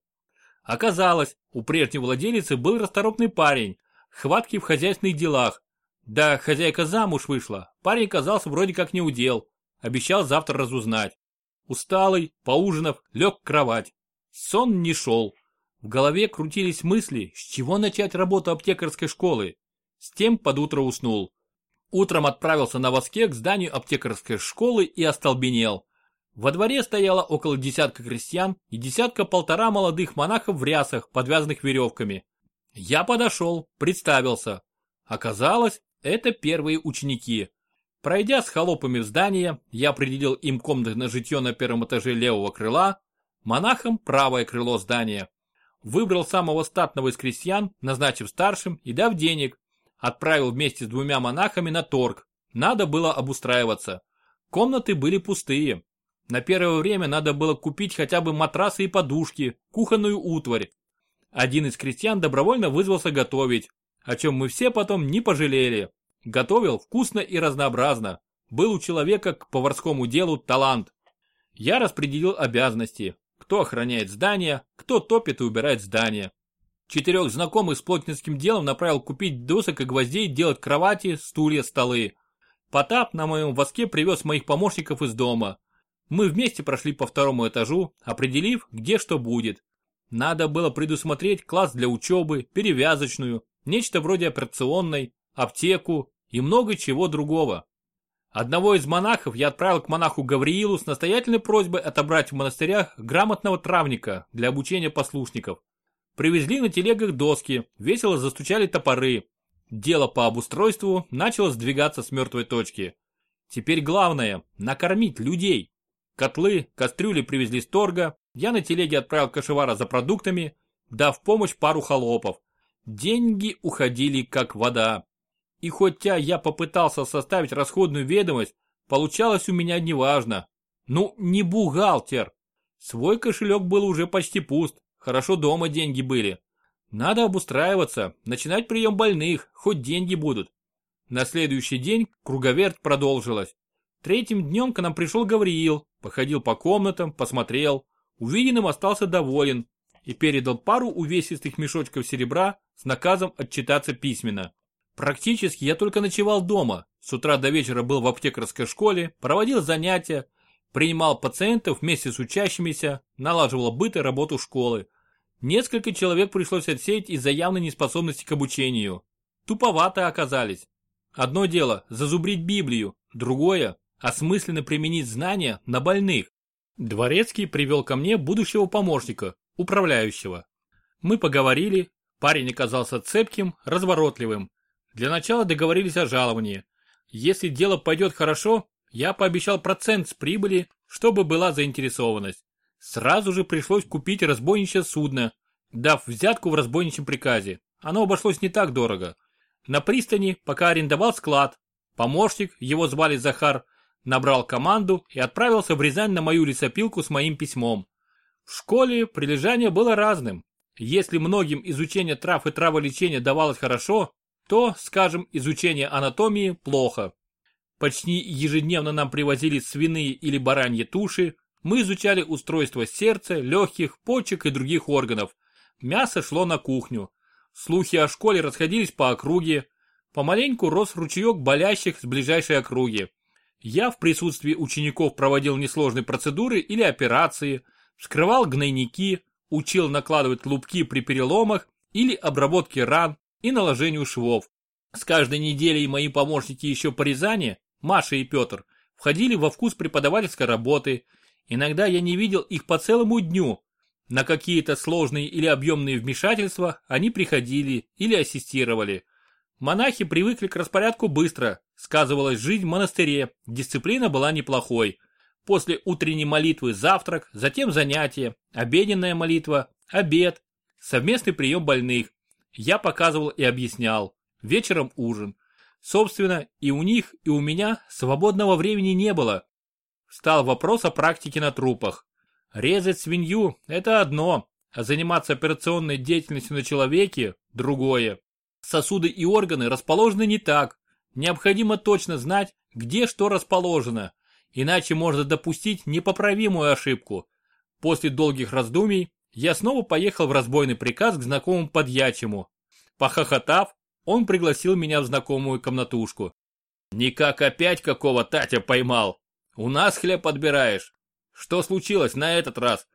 Оказалось, у прежней владелицы был расторопный парень, хваткий в хозяйственных делах. Да, хозяйка замуж вышла, парень казался вроде как не удел. Обещал завтра разузнать. Усталый, поужинав, лег в кровать. Сон не шел. В голове крутились мысли, с чего начать работу аптекарской школы. С тем под утро уснул. Утром отправился на воске к зданию аптекарской школы и остолбенел. Во дворе стояло около десятка крестьян и десятка-полтора молодых монахов в рясах, подвязанных веревками. Я подошел, представился. Оказалось, это первые ученики. Пройдя с холопами в здание, я определил им комнаты на житье на первом этаже левого крыла, монахам правое крыло здания. Выбрал самого статного из крестьян, назначив старшим и дав денег. Отправил вместе с двумя монахами на торг. Надо было обустраиваться. Комнаты были пустые. На первое время надо было купить хотя бы матрасы и подушки, кухонную утварь. Один из крестьян добровольно вызвался готовить, о чем мы все потом не пожалели. Готовил вкусно и разнообразно. Был у человека к поварскому делу талант. Я распределил обязанности кто охраняет здание, кто топит и убирает здание. Четырех знакомых с плотницким делом направил купить досок и гвоздей, делать кровати, стулья, столы. Потап на моем воске привез моих помощников из дома. Мы вместе прошли по второму этажу, определив, где что будет. Надо было предусмотреть класс для учебы, перевязочную, нечто вроде операционной, аптеку и много чего другого. Одного из монахов я отправил к монаху Гавриилу с настоятельной просьбой отобрать в монастырях грамотного травника для обучения послушников. Привезли на телегах доски, весело застучали топоры. Дело по обустройству начало сдвигаться с мертвой точки. Теперь главное – накормить людей. Котлы, кастрюли привезли с торга, я на телеге отправил кошевара за продуктами, дав помощь пару холопов. Деньги уходили как вода. И хотя я попытался составить расходную ведомость, получалось у меня неважно. Ну, не бухгалтер. Свой кошелек был уже почти пуст, хорошо дома деньги были. Надо обустраиваться, начинать прием больных, хоть деньги будут. На следующий день круговерт продолжилась. Третьим днем к нам пришел Гавриил, походил по комнатам, посмотрел. Увиденным остался доволен и передал пару увесистых мешочков серебра с наказом отчитаться письменно. Практически я только ночевал дома, с утра до вечера был в аптекарской школе, проводил занятия, принимал пациентов вместе с учащимися, налаживал быт и работу школы. Несколько человек пришлось отсеять из-за явной неспособности к обучению. Туповато оказались. Одно дело – зазубрить Библию, другое – осмысленно применить знания на больных. Дворецкий привел ко мне будущего помощника, управляющего. Мы поговорили, парень оказался цепким, разворотливым. Для начала договорились о жаловании. Если дело пойдет хорошо, я пообещал процент с прибыли, чтобы была заинтересованность. Сразу же пришлось купить разбойничье судно, дав взятку в разбойничьем приказе. Оно обошлось не так дорого. На пристани, пока арендовал склад, помощник, его звали Захар, набрал команду и отправился в Рязань на мою лесопилку с моим письмом. В школе прилежание было разным. Если многим изучение трав и траволечения давалось хорошо, то, скажем, изучение анатомии плохо. Почти ежедневно нам привозили свиные или бараньи туши, мы изучали устройство сердца, легких, почек и других органов. Мясо шло на кухню. Слухи о школе расходились по округе. Помаленьку рос ручеек болящих с ближайшей округи. Я в присутствии учеников проводил несложные процедуры или операции, вскрывал гнойники, учил накладывать лупки при переломах или обработке ран и наложению швов. С каждой неделей мои помощники еще по Рязани, Маша и Петр, входили во вкус преподавательской работы. Иногда я не видел их по целому дню. На какие-то сложные или объемные вмешательства они приходили или ассистировали. Монахи привыкли к распорядку быстро, сказывалась жизнь в монастыре, дисциплина была неплохой. После утренней молитвы завтрак, затем занятия, обеденная молитва, обед, совместный прием больных. Я показывал и объяснял. Вечером ужин. Собственно, и у них, и у меня свободного времени не было. Встал вопрос о практике на трупах. Резать свинью – это одно, а заниматься операционной деятельностью на человеке – другое. Сосуды и органы расположены не так. Необходимо точно знать, где что расположено, иначе можно допустить непоправимую ошибку. После долгих раздумий я снова поехал в разбойный приказ к знакомому подьячему. Похохотав, он пригласил меня в знакомую комнатушку. «Никак опять какого Татя поймал? У нас хлеб подбираешь. Что случилось на этот раз?»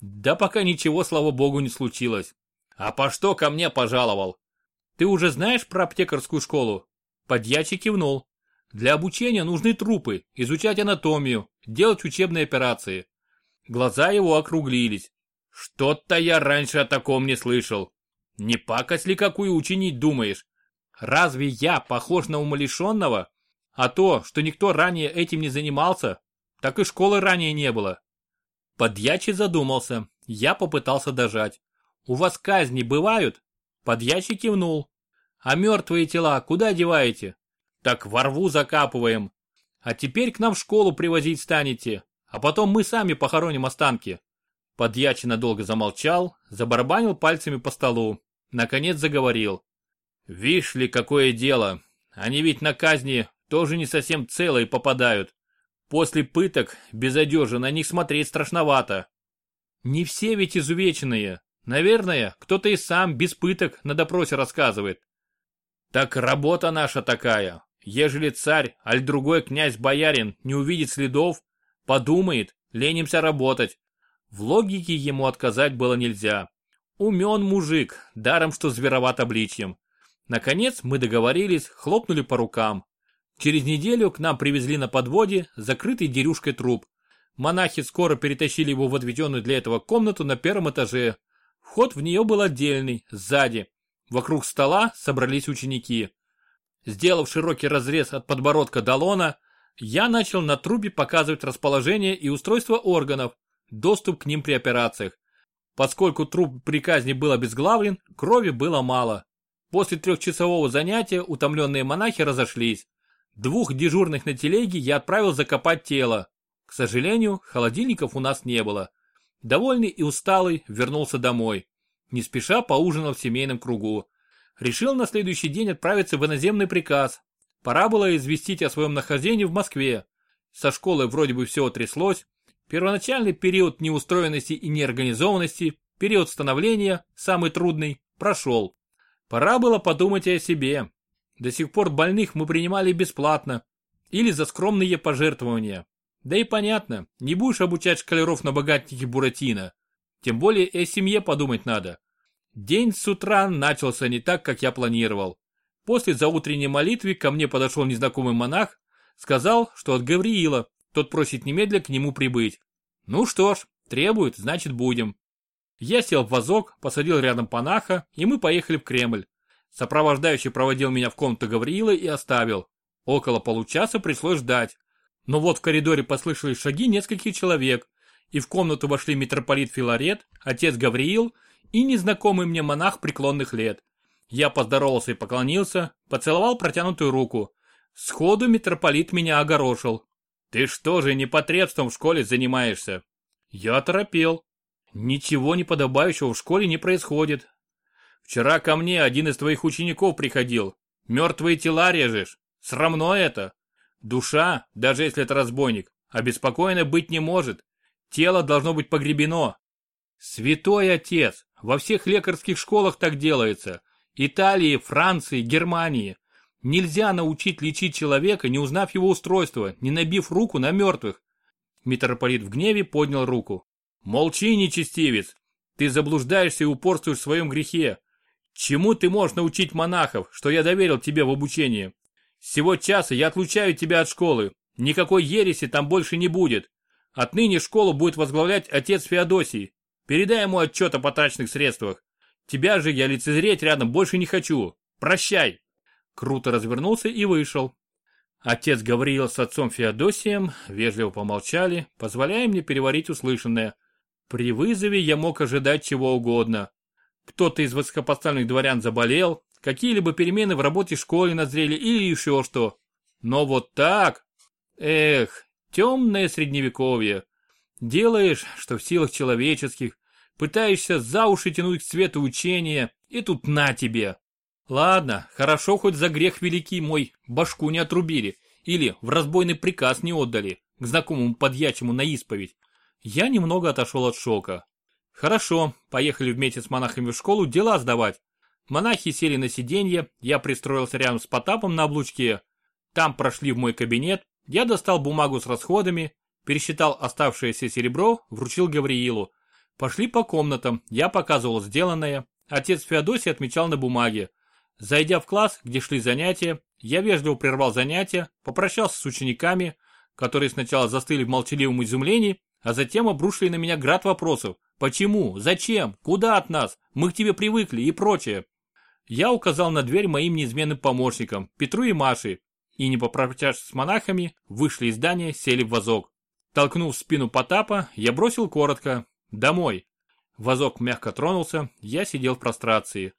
«Да пока ничего, слава богу, не случилось. А по что ко мне пожаловал?» Ты уже знаешь про аптекарскую школу? Подьячий кивнул. Для обучения нужны трупы, изучать анатомию, делать учебные операции. Глаза его округлились. Что-то я раньше о таком не слышал. Не пакость ли какую учинить думаешь? Разве я похож на умалишенного? А то, что никто ранее этим не занимался, так и школы ранее не было. Подьячий задумался. Я попытался дожать. У вас казни бывают? Подьячий кивнул. А мертвые тела куда деваете? Так во рву закапываем. А теперь к нам в школу привозить станете, а потом мы сами похороним останки. Подьячий надолго замолчал, забарабанил пальцами по столу. Наконец заговорил. Вишь ли, какое дело. Они ведь на казни тоже не совсем целые попадают. После пыток без одежи на них смотреть страшновато. Не все ведь изувеченные. Наверное, кто-то и сам без пыток на допросе рассказывает. Так работа наша такая. Ежели царь, аль другой князь-боярин не увидит следов, подумает, ленимся работать. В логике ему отказать было нельзя. Умен мужик, даром что звероват обличьем. Наконец мы договорились, хлопнули по рукам. Через неделю к нам привезли на подводе закрытый дерюшкой труп. Монахи скоро перетащили его в отведенную для этого комнату на первом этаже. Вход в нее был отдельный, сзади. Вокруг стола собрались ученики. Сделав широкий разрез от подбородка до лона, я начал на трубе показывать расположение и устройство органов, доступ к ним при операциях. Поскольку труп при казни был обезглавлен, крови было мало. После трехчасового занятия утомленные монахи разошлись. Двух дежурных на телеге я отправил закопать тело. К сожалению, холодильников у нас не было. Довольный и усталый вернулся домой. Не спеша поужинал в семейном кругу. Решил на следующий день отправиться в иноземный приказ. Пора было известить о своем нахождении в Москве. Со школы вроде бы все тряслось. Первоначальный период неустроенности и неорганизованности, период становления, самый трудный, прошел. Пора было подумать о себе. До сих пор больных мы принимали бесплатно или за скромные пожертвования. Да и понятно, не будешь обучать шкалеров на богатнике Буратино. Тем более и о семье подумать надо. День с утра начался не так, как я планировал. После заутренней молитвы ко мне подошел незнакомый монах, сказал, что от Гавриила, тот просит немедля к нему прибыть. Ну что ж, требует, значит будем. Я сел в вазок, посадил рядом панаха, и мы поехали в Кремль. Сопровождающий проводил меня в комнату Гавриила и оставил. Около получаса пришлось ждать. Но вот в коридоре послышались шаги нескольких человек, и в комнату вошли митрополит Филарет, отец Гавриил и незнакомый мне монах преклонных лет. Я поздоровался и поклонился, поцеловал протянутую руку. Сходу митрополит меня огорошил. «Ты что же непотребством в школе занимаешься?» Я торопел. Ничего неподобающего в школе не происходит. Вчера ко мне один из твоих учеников приходил. Мертвые тела режешь. Срамно это. Душа, даже если это разбойник, обеспокоена быть не может. Тело должно быть погребено. Святой отец, во всех лекарских школах так делается. Италии, Франции, Германии. Нельзя научить лечить человека, не узнав его устройства, не набив руку на мертвых. Митрополит в гневе поднял руку. Молчи, нечестивец. Ты заблуждаешься и упорствуешь в своем грехе. Чему ты можешь научить монахов, что я доверил тебе в обучение? С сего часа я отлучаю тебя от школы. Никакой ереси там больше не будет. Отныне школу будет возглавлять отец Феодосий. Передай ему отчет о потраченных средствах. Тебя же я лицезреть рядом больше не хочу. Прощай. Круто развернулся и вышел. Отец говорил с отцом Феодосием, вежливо помолчали, позволяя мне переварить услышанное. При вызове я мог ожидать чего угодно. Кто-то из высокопоставленных дворян заболел, какие-либо перемены в работе школы назрели или еще что. Но вот так... Эх, темное средневековье. Делаешь, что в силах человеческих, пытаешься за уши тянуть к свету учения, и тут на тебе. Ладно, хорошо хоть за грех великий мой башку не отрубили, или в разбойный приказ не отдали, к знакомому подьячему на исповедь я немного отошел от шока. Хорошо, поехали вместе с монахами в школу дела сдавать. Монахи сели на сиденье, я пристроился рядом с Потапом на облучке. Там прошли в мой кабинет, я достал бумагу с расходами, пересчитал оставшееся серебро, вручил Гавриилу. Пошли по комнатам, я показывал сделанное. Отец Феодосий отмечал на бумаге. Зайдя в класс, где шли занятия, я вежливо прервал занятия, попрощался с учениками, которые сначала застыли в молчаливом изумлении, а затем обрушили на меня град вопросов. Почему? Зачем? Куда от нас? Мы к тебе привыкли и прочее. Я указал на дверь моим неизменным помощникам, Петру и Маше, и не попрощавшись с монахами, вышли из здания, сели в вазок. Толкнув спину Потапа, я бросил коротко «Домой». Вазок мягко тронулся, я сидел в прострации.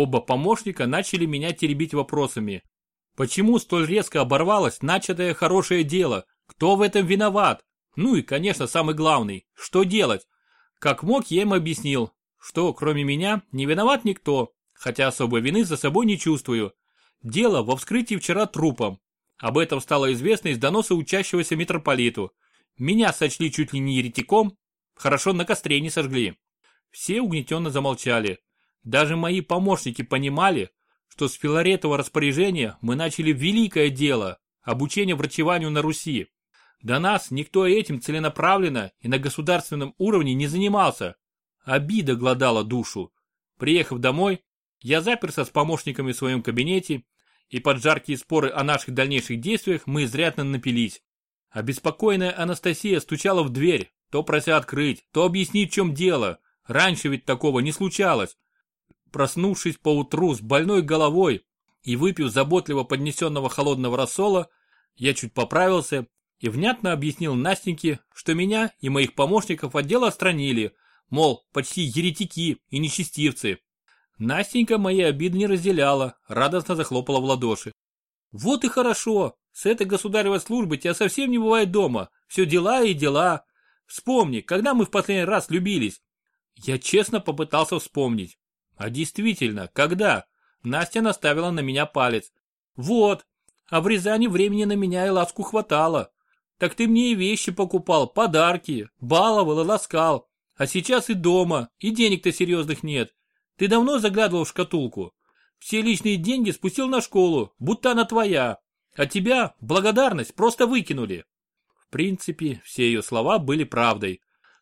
Оба помощника начали меня теребить вопросами. Почему столь резко оборвалось начатое хорошее дело? Кто в этом виноват? Ну и, конечно, самый главный, что делать? Как мог, я им объяснил, что кроме меня не виноват никто, хотя особой вины за собой не чувствую. Дело во вскрытии вчера трупом. Об этом стало известно из доноса учащегося митрополиту. Меня сочли чуть ли не еретиком, хорошо на костре не сожгли. Все угнетенно замолчали. Даже мои помощники понимали, что с Филаретова распоряжения мы начали великое дело – обучение врачеванию на Руси. До нас никто этим целенаправленно и на государственном уровне не занимался. Обида глодала душу. Приехав домой, я заперся с помощниками в своем кабинете и под жаркие споры о наших дальнейших действиях мы изрядно напились. Обеспокоенная Анастасия стучала в дверь, то прося открыть, то объяснить, в чем дело. Раньше ведь такого не случалось. Проснувшись поутру с больной головой и выпив заботливо поднесенного холодного рассола, я чуть поправился и внятно объяснил Настеньке, что меня и моих помощников отдела отстранили, мол, почти еретики и нечестивцы. Настенька мои обиды не разделяла, радостно захлопала в ладоши. Вот и хорошо, с этой государевой службы тебя совсем не бывает дома, все дела и дела. Вспомни, когда мы в последний раз любились? Я честно попытался вспомнить. А действительно, когда? Настя наставила на меня палец. Вот, а в Рязани времени на меня и ласку хватало. Так ты мне и вещи покупал, подарки, баловал и ласкал. А сейчас и дома, и денег-то серьезных нет. Ты давно заглядывал в шкатулку? Все личные деньги спустил на школу, будто она твоя. А тебя, благодарность, просто выкинули. В принципе, все ее слова были правдой.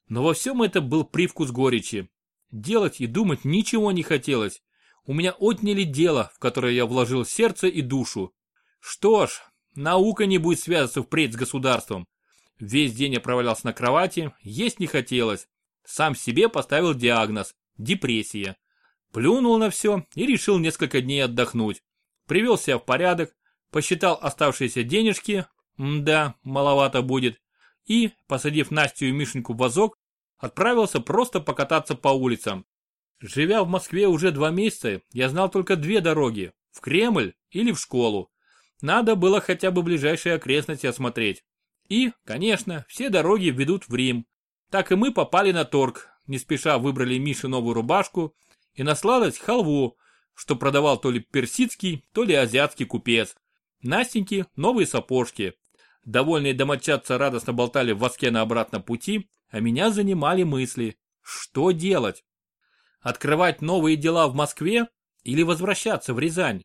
Но во всем это был привкус горечи. Делать и думать ничего не хотелось. У меня отняли дело, в которое я вложил сердце и душу. Что ж, наука не будет связываться впредь с государством. Весь день я провалялся на кровати, есть не хотелось. Сам себе поставил диагноз – депрессия. Плюнул на все и решил несколько дней отдохнуть. Привел себя в порядок, посчитал оставшиеся денежки, да, маловато будет, и, посадив Настю и Мишеньку в вазок, отправился просто покататься по улицам. Живя в Москве уже два месяца, я знал только две дороги – в Кремль или в школу. Надо было хотя бы ближайшие окрестности осмотреть. И, конечно, все дороги ведут в Рим. Так и мы попали на торг, не спеша выбрали Мише новую рубашку и на сладость халву, что продавал то ли персидский, то ли азиатский купец. Настеньке новые сапожки. Довольные домочадцы радостно болтали в воске на обратном пути, а меня занимали мысли. Что делать? Открывать новые дела в Москве или возвращаться в Рязань?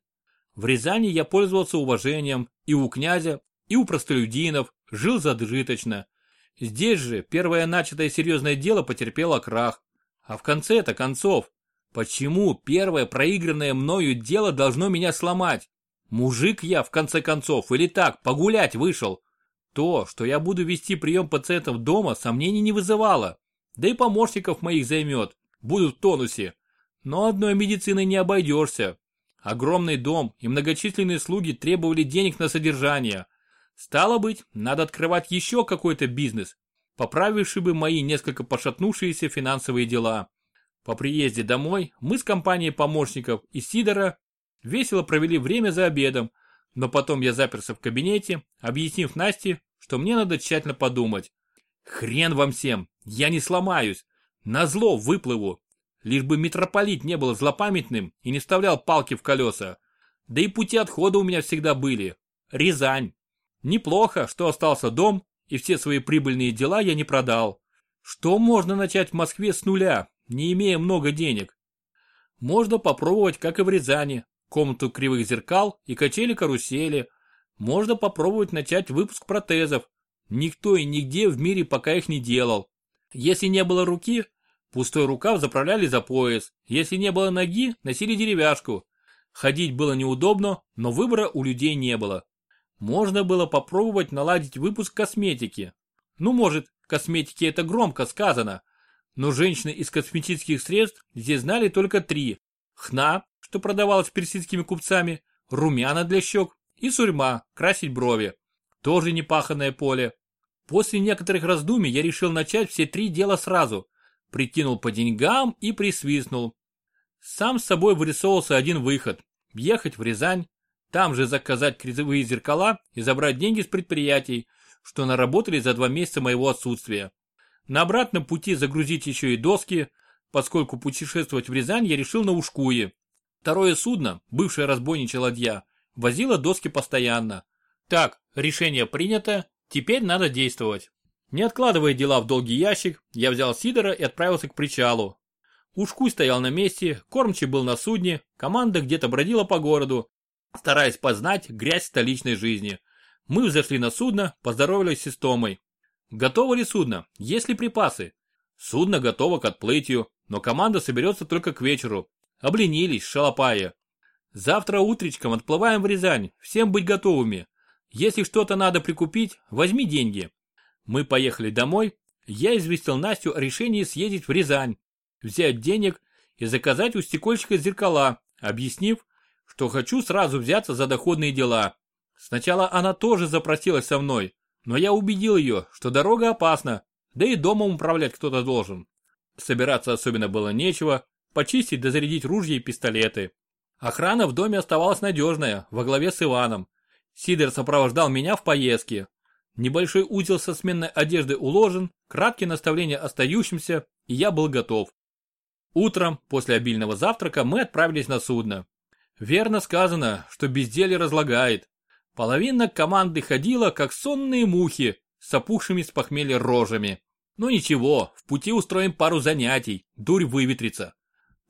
В Рязани я пользовался уважением и у князя, и у простолюдинов, жил задržиточно. Здесь же первое начатое серьезное дело потерпело крах. А в конце-то концов, почему первое проигранное мною дело должно меня сломать? Мужик я, в конце концов, или так, погулять вышел. То, что я буду вести прием пациентов дома, сомнений не вызывало. Да и помощников моих займет, будут в тонусе. Но одной медициной не обойдешься. Огромный дом и многочисленные слуги требовали денег на содержание. Стало быть, надо открывать еще какой-то бизнес, поправивший бы мои несколько пошатнувшиеся финансовые дела. По приезде домой мы с компанией помощников и Сидора весело провели время за обедом, но потом я заперся в кабинете, объяснив Насте, что мне надо тщательно подумать. Хрен вам всем, я не сломаюсь, назло выплыву, лишь бы митрополит не был злопамятным и не вставлял палки в колеса. Да и пути отхода у меня всегда были. Рязань. Неплохо, что остался дом, и все свои прибыльные дела я не продал. Что можно начать в Москве с нуля, не имея много денег? Можно попробовать, как и в Рязани, комнату кривых зеркал и качели-карусели. Можно попробовать начать выпуск протезов. Никто и нигде в мире пока их не делал. Если не было руки, пустой рукав заправляли за пояс. Если не было ноги, носили деревяшку. Ходить было неудобно, но выбора у людей не было. Можно было попробовать наладить выпуск косметики. Ну, может, косметики это громко сказано. Но женщины из косметических средств здесь знали только три. Хна, что продавалась персидскими купцами, румяна для щек и сурьма, красить брови. Тоже непаханное поле. После некоторых раздумий я решил начать все три дела сразу. Прикинул по деньгам и присвистнул. Сам с собой вырисовывался один выход. Ехать в Рязань, там же заказать кризовые зеркала и забрать деньги с предприятий, что наработали за два месяца моего отсутствия. На обратном пути загрузить еще и доски, поскольку путешествовать в Рязань я решил на Ушкуе. Второе судно, бывшая разбойничья ладья, возила доски постоянно. Так, решение принято, теперь надо действовать. Не откладывая дела в долгий ящик, я взял Сидора и отправился к причалу. Ушкуй стоял на месте, кормчий был на судне, команда где-то бродила по городу, стараясь познать грязь столичной жизни. Мы взошли на судно, поздоровались с Истомой. Готово ли судно? Есть ли припасы? Судно готово к отплытию, но команда соберется только к вечеру. Обленились, шалопая. Завтра утречком отплываем в Рязань, всем быть готовыми. Если что-то надо прикупить, возьми деньги. Мы поехали домой, я известил Настю о решении съездить в Рязань, взять денег и заказать у стекольщика зеркала, объяснив, что хочу сразу взяться за доходные дела. Сначала она тоже запросилась со мной, но я убедил ее, что дорога опасна, да и домом управлять кто-то должен. Собираться особенно было нечего, почистить да зарядить ружья и пистолеты. Охрана в доме оставалась надежная, во главе с Иваном. Сидор сопровождал меня в поездке. Небольшой узел со сменной одежды уложен, краткие наставления остающимся, и я был готов. Утром, после обильного завтрака, мы отправились на судно. Верно сказано, что безделье разлагает. Половина команды ходила, как сонные мухи, с опухшими с похмелья рожами. Ну ничего, в пути устроим пару занятий, дурь выветрится.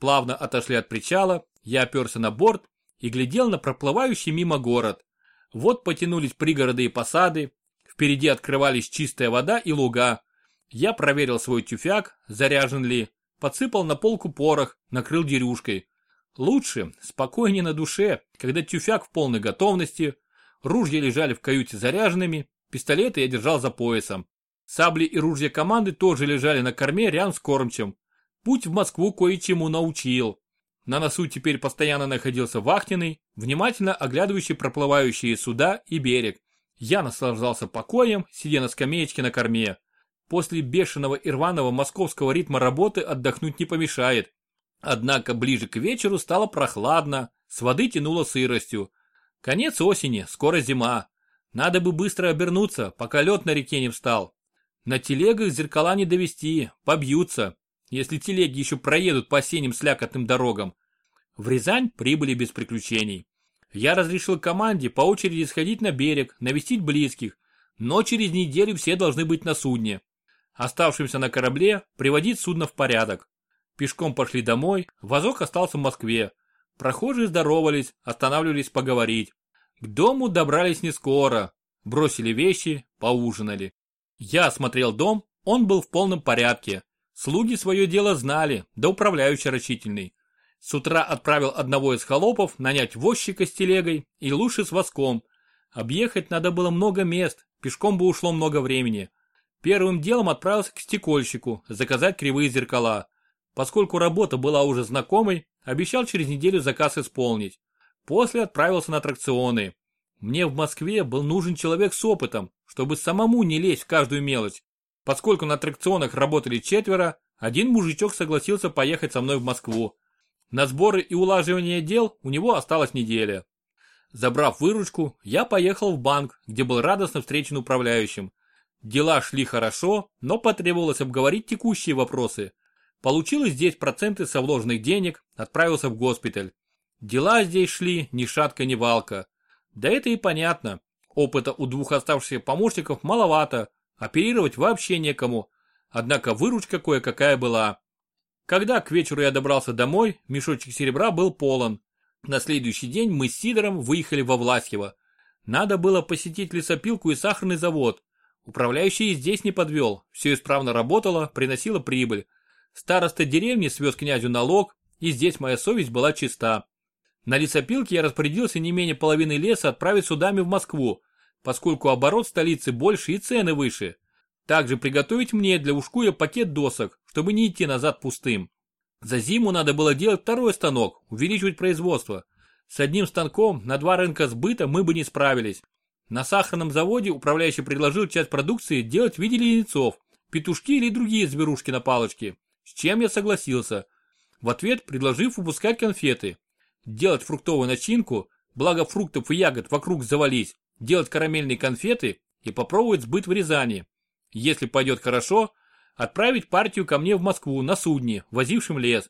Плавно отошли от причала, я оперся на борт и глядел на проплывающий мимо город. Вот потянулись пригороды и посады, впереди открывались чистая вода и луга. Я проверил свой тюфяк, заряжен ли, подсыпал на полку порох, накрыл дерюшкой. Лучше, спокойнее на душе, когда тюфяк в полной готовности, ружья лежали в каюте заряженными, пистолеты я держал за поясом. Сабли и ружья команды тоже лежали на корме рядом с кормчем. Путь в Москву кое-чему научил. На носу теперь постоянно находился вахтенный, внимательно оглядывающий проплывающие суда и берег. Я наслаждался покоем, сидя на скамеечке на корме. После бешеного и рваного московского ритма работы отдохнуть не помешает. Однако ближе к вечеру стало прохладно, с воды тянуло сыростью. Конец осени, скоро зима. Надо бы быстро обернуться, пока лед на реке не встал. На телегах зеркала не довести, побьются если телеги еще проедут по осенним слякотным дорогам. В Рязань прибыли без приключений. Я разрешил команде по очереди сходить на берег, навестить близких, но через неделю все должны быть на судне. Оставшимся на корабле приводить судно в порядок. Пешком пошли домой, вазок остался в Москве. Прохожие здоровались, останавливались поговорить. К дому добрались не скоро. Бросили вещи, поужинали. Я осмотрел дом, он был в полном порядке. Слуги свое дело знали, да управляющий рачительный. С утра отправил одного из холопов нанять возчика с телегой и лучше с воском. Объехать надо было много мест, пешком бы ушло много времени. Первым делом отправился к стекольщику, заказать кривые зеркала. Поскольку работа была уже знакомой, обещал через неделю заказ исполнить. После отправился на аттракционы. Мне в Москве был нужен человек с опытом, чтобы самому не лезть в каждую мелочь. Поскольку на аттракционах работали четверо, один мужичок согласился поехать со мной в Москву. На сборы и улаживание дел у него осталась неделя. Забрав выручку, я поехал в банк, где был радостно встречен управляющим. Дела шли хорошо, но потребовалось обговорить текущие вопросы. Получилось здесь проценты со вложенных денег, отправился в госпиталь. Дела здесь шли ни шатка, ни валка. Да это и понятно. Опыта у двух оставшихся помощников маловато, Оперировать вообще некому, однако выручка кое-какая была. Когда к вечеру я добрался домой, мешочек серебра был полон. На следующий день мы с Сидором выехали во Власьево. Надо было посетить лесопилку и сахарный завод. Управляющий здесь не подвел, все исправно работало, приносило прибыль. Староста деревни свез князю налог, и здесь моя совесть была чиста. На лесопилке я распорядился не менее половины леса отправить судами в Москву, поскольку оборот столицы больше и цены выше. Также приготовить мне для ушкуя пакет досок, чтобы не идти назад пустым. За зиму надо было делать второй станок, увеличивать производство. С одним станком на два рынка сбыта мы бы не справились. На сахарном заводе управляющий предложил часть продукции делать в виде леницов, петушки или другие зверушки на палочке, с чем я согласился. В ответ предложив выпускать конфеты. Делать фруктовую начинку, благо фруктов и ягод вокруг завались, делать карамельные конфеты и попробовать сбыт в Рязани. Если пойдет хорошо, отправить партию ко мне в Москву на судне, возившем лес.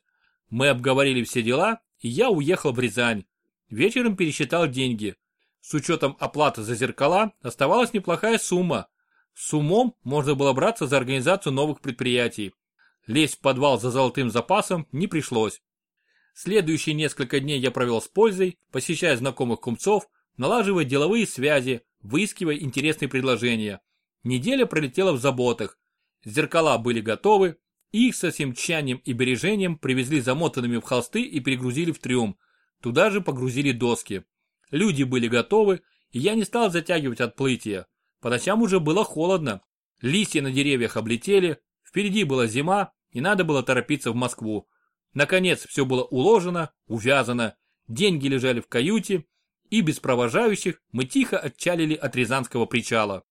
Мы обговорили все дела, и я уехал в Рязань. Вечером пересчитал деньги. С учетом оплаты за зеркала оставалась неплохая сумма. С умом можно было браться за организацию новых предприятий. Лезть в подвал за золотым запасом не пришлось. Следующие несколько дней я провел с пользой, посещая знакомых кумцов, налаживая деловые связи, выискивая интересные предложения. Неделя пролетела в заботах. Зеркала были готовы, их со всем тщанием и бережением привезли замотанными в холсты и перегрузили в трюм. Туда же погрузили доски. Люди были готовы, и я не стал затягивать отплытие. По ночам уже было холодно. Листья на деревьях облетели, впереди была зима, и надо было торопиться в Москву. Наконец все было уложено, увязано, деньги лежали в каюте, и без провожающих мы тихо отчалили от Рязанского причала.